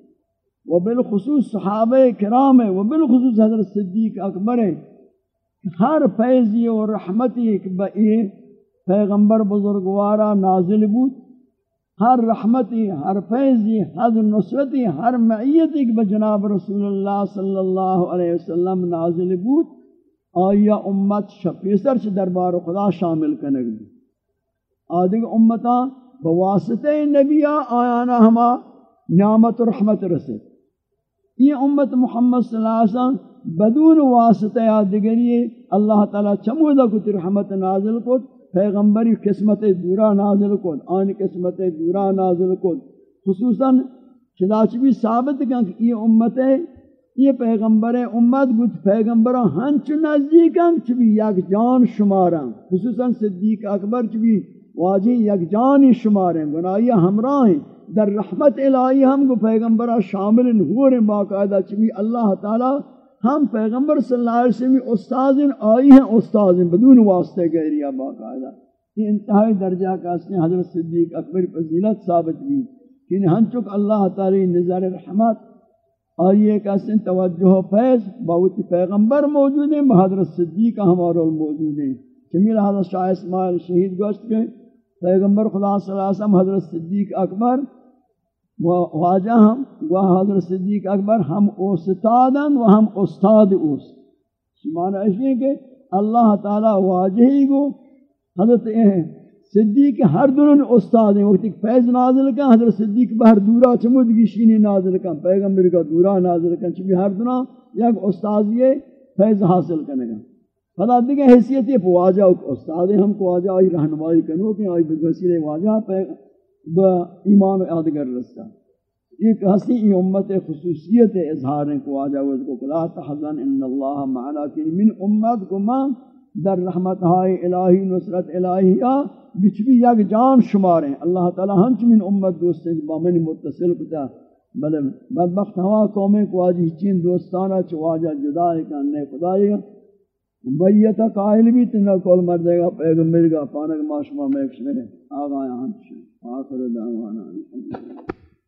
S1: وبالخصوص صحابہ کرام ہیں وبالخصوص حضرت صدیق اکبر ہیں۔ ہر فیضی و رحمتی ایک بئی پیغمبر بزرگوارا نازل بود۔ ہر رحمتی، ہر فیضی، ہر نصرتی، ہر معیت ایک بجناب رسول اللہ صلی اللہ علیہ وسلم نازل بود، آیا امت شپیسر چھ دربار خدا شامل کنگ دی؟ آدھگ امتا بواسطہ نبی آیانا ہما نعمت و رحمت رسے یہ امت محمد صلی اللہ علیہ وسلم بدون واسطہ دیگری اللہ تعالی چمودہ کت رحمت نازل کت۔ پیغمبری قسمت دورا نازل کت آن قسمت دورا نازل کت خصوصاً چنانچہ بھی ثابت کہ یہ امت ہے، یہ پیغمبر امت گت پیغمبر ہنچ نزدیکاں چبی یک جان شماراں خصوصاً صدیق اکبر چبی واجی یک جان شماریں گناہی ہمراہ ہیں در رحمت الہی ہم کو پیغمبرہ شامل ہو رہے باقاعدہ چبی اللہ تعالی ہم پیغمبر صلی اللہ علیہ وسلم استاد آئی ہیں استاد بدون واسطے گہریا باقاعدہ۔ یہ انتہائی درجہ کا اس نے حضرت صدیق اکبر فضیلت ثابت بھی کہ ہم چک اللہ تعالی نظر رحمت، اور یہ کہ اس توجہ فیض بہت پیغمبر موجود ہیں، حضرت صدیق ہمارا موجود ہیں۔ جمیل حضرت شاہ اسماعیل شہید گوشت کے پیغمبر خدا صلی اللہ علیہ وسلم حضرت صدیق اکبر واجہ ہم وہ حضرت صدیق اکبر، ہم استادن و ہم استاد اوس۔ معنی ایسی کہ اللہ تعالی واجہ ہی گو۔ حضرت صدیق ہر دونوں استاد ہیں۔ وقت فیض نازل کا حضرت صدیق بہر دورا چمودگی شینی نازل کا پیغمبر کا دورا نازل کا چبی ہر دونوں یک استاد یہ فیض حاصل کرنے گا خدا دیکھیں حیثیت یہ واجہ، استاد ہم کو واجہ، آئی رہنمائی کرنو کہ آئی بسیلے واجہ با ایمان ادگر رستا۔ ایک ہستی ای امت خصوصیت اظہار کو آجا وہ کو کلا تحزن ان اللہ معنا کہ من امت کو ماں در رحمت ہائے الہی نصرت الہیہ بچ بھی یک جان شمار ہیں۔ اللہ تعالی ہنچ من امت دوستے با من متصل کتا۔ بلے بدبخت ہوا قومیں کو آجی چین دوستانہ چواجہ جدا ہے کہ انہیں خدای بیتا قائل بھی تنہ کول مر دے گا، پیغمبر کا پانک معاشمہ میں ایک شمرے آغا یہاں آخر دعوانا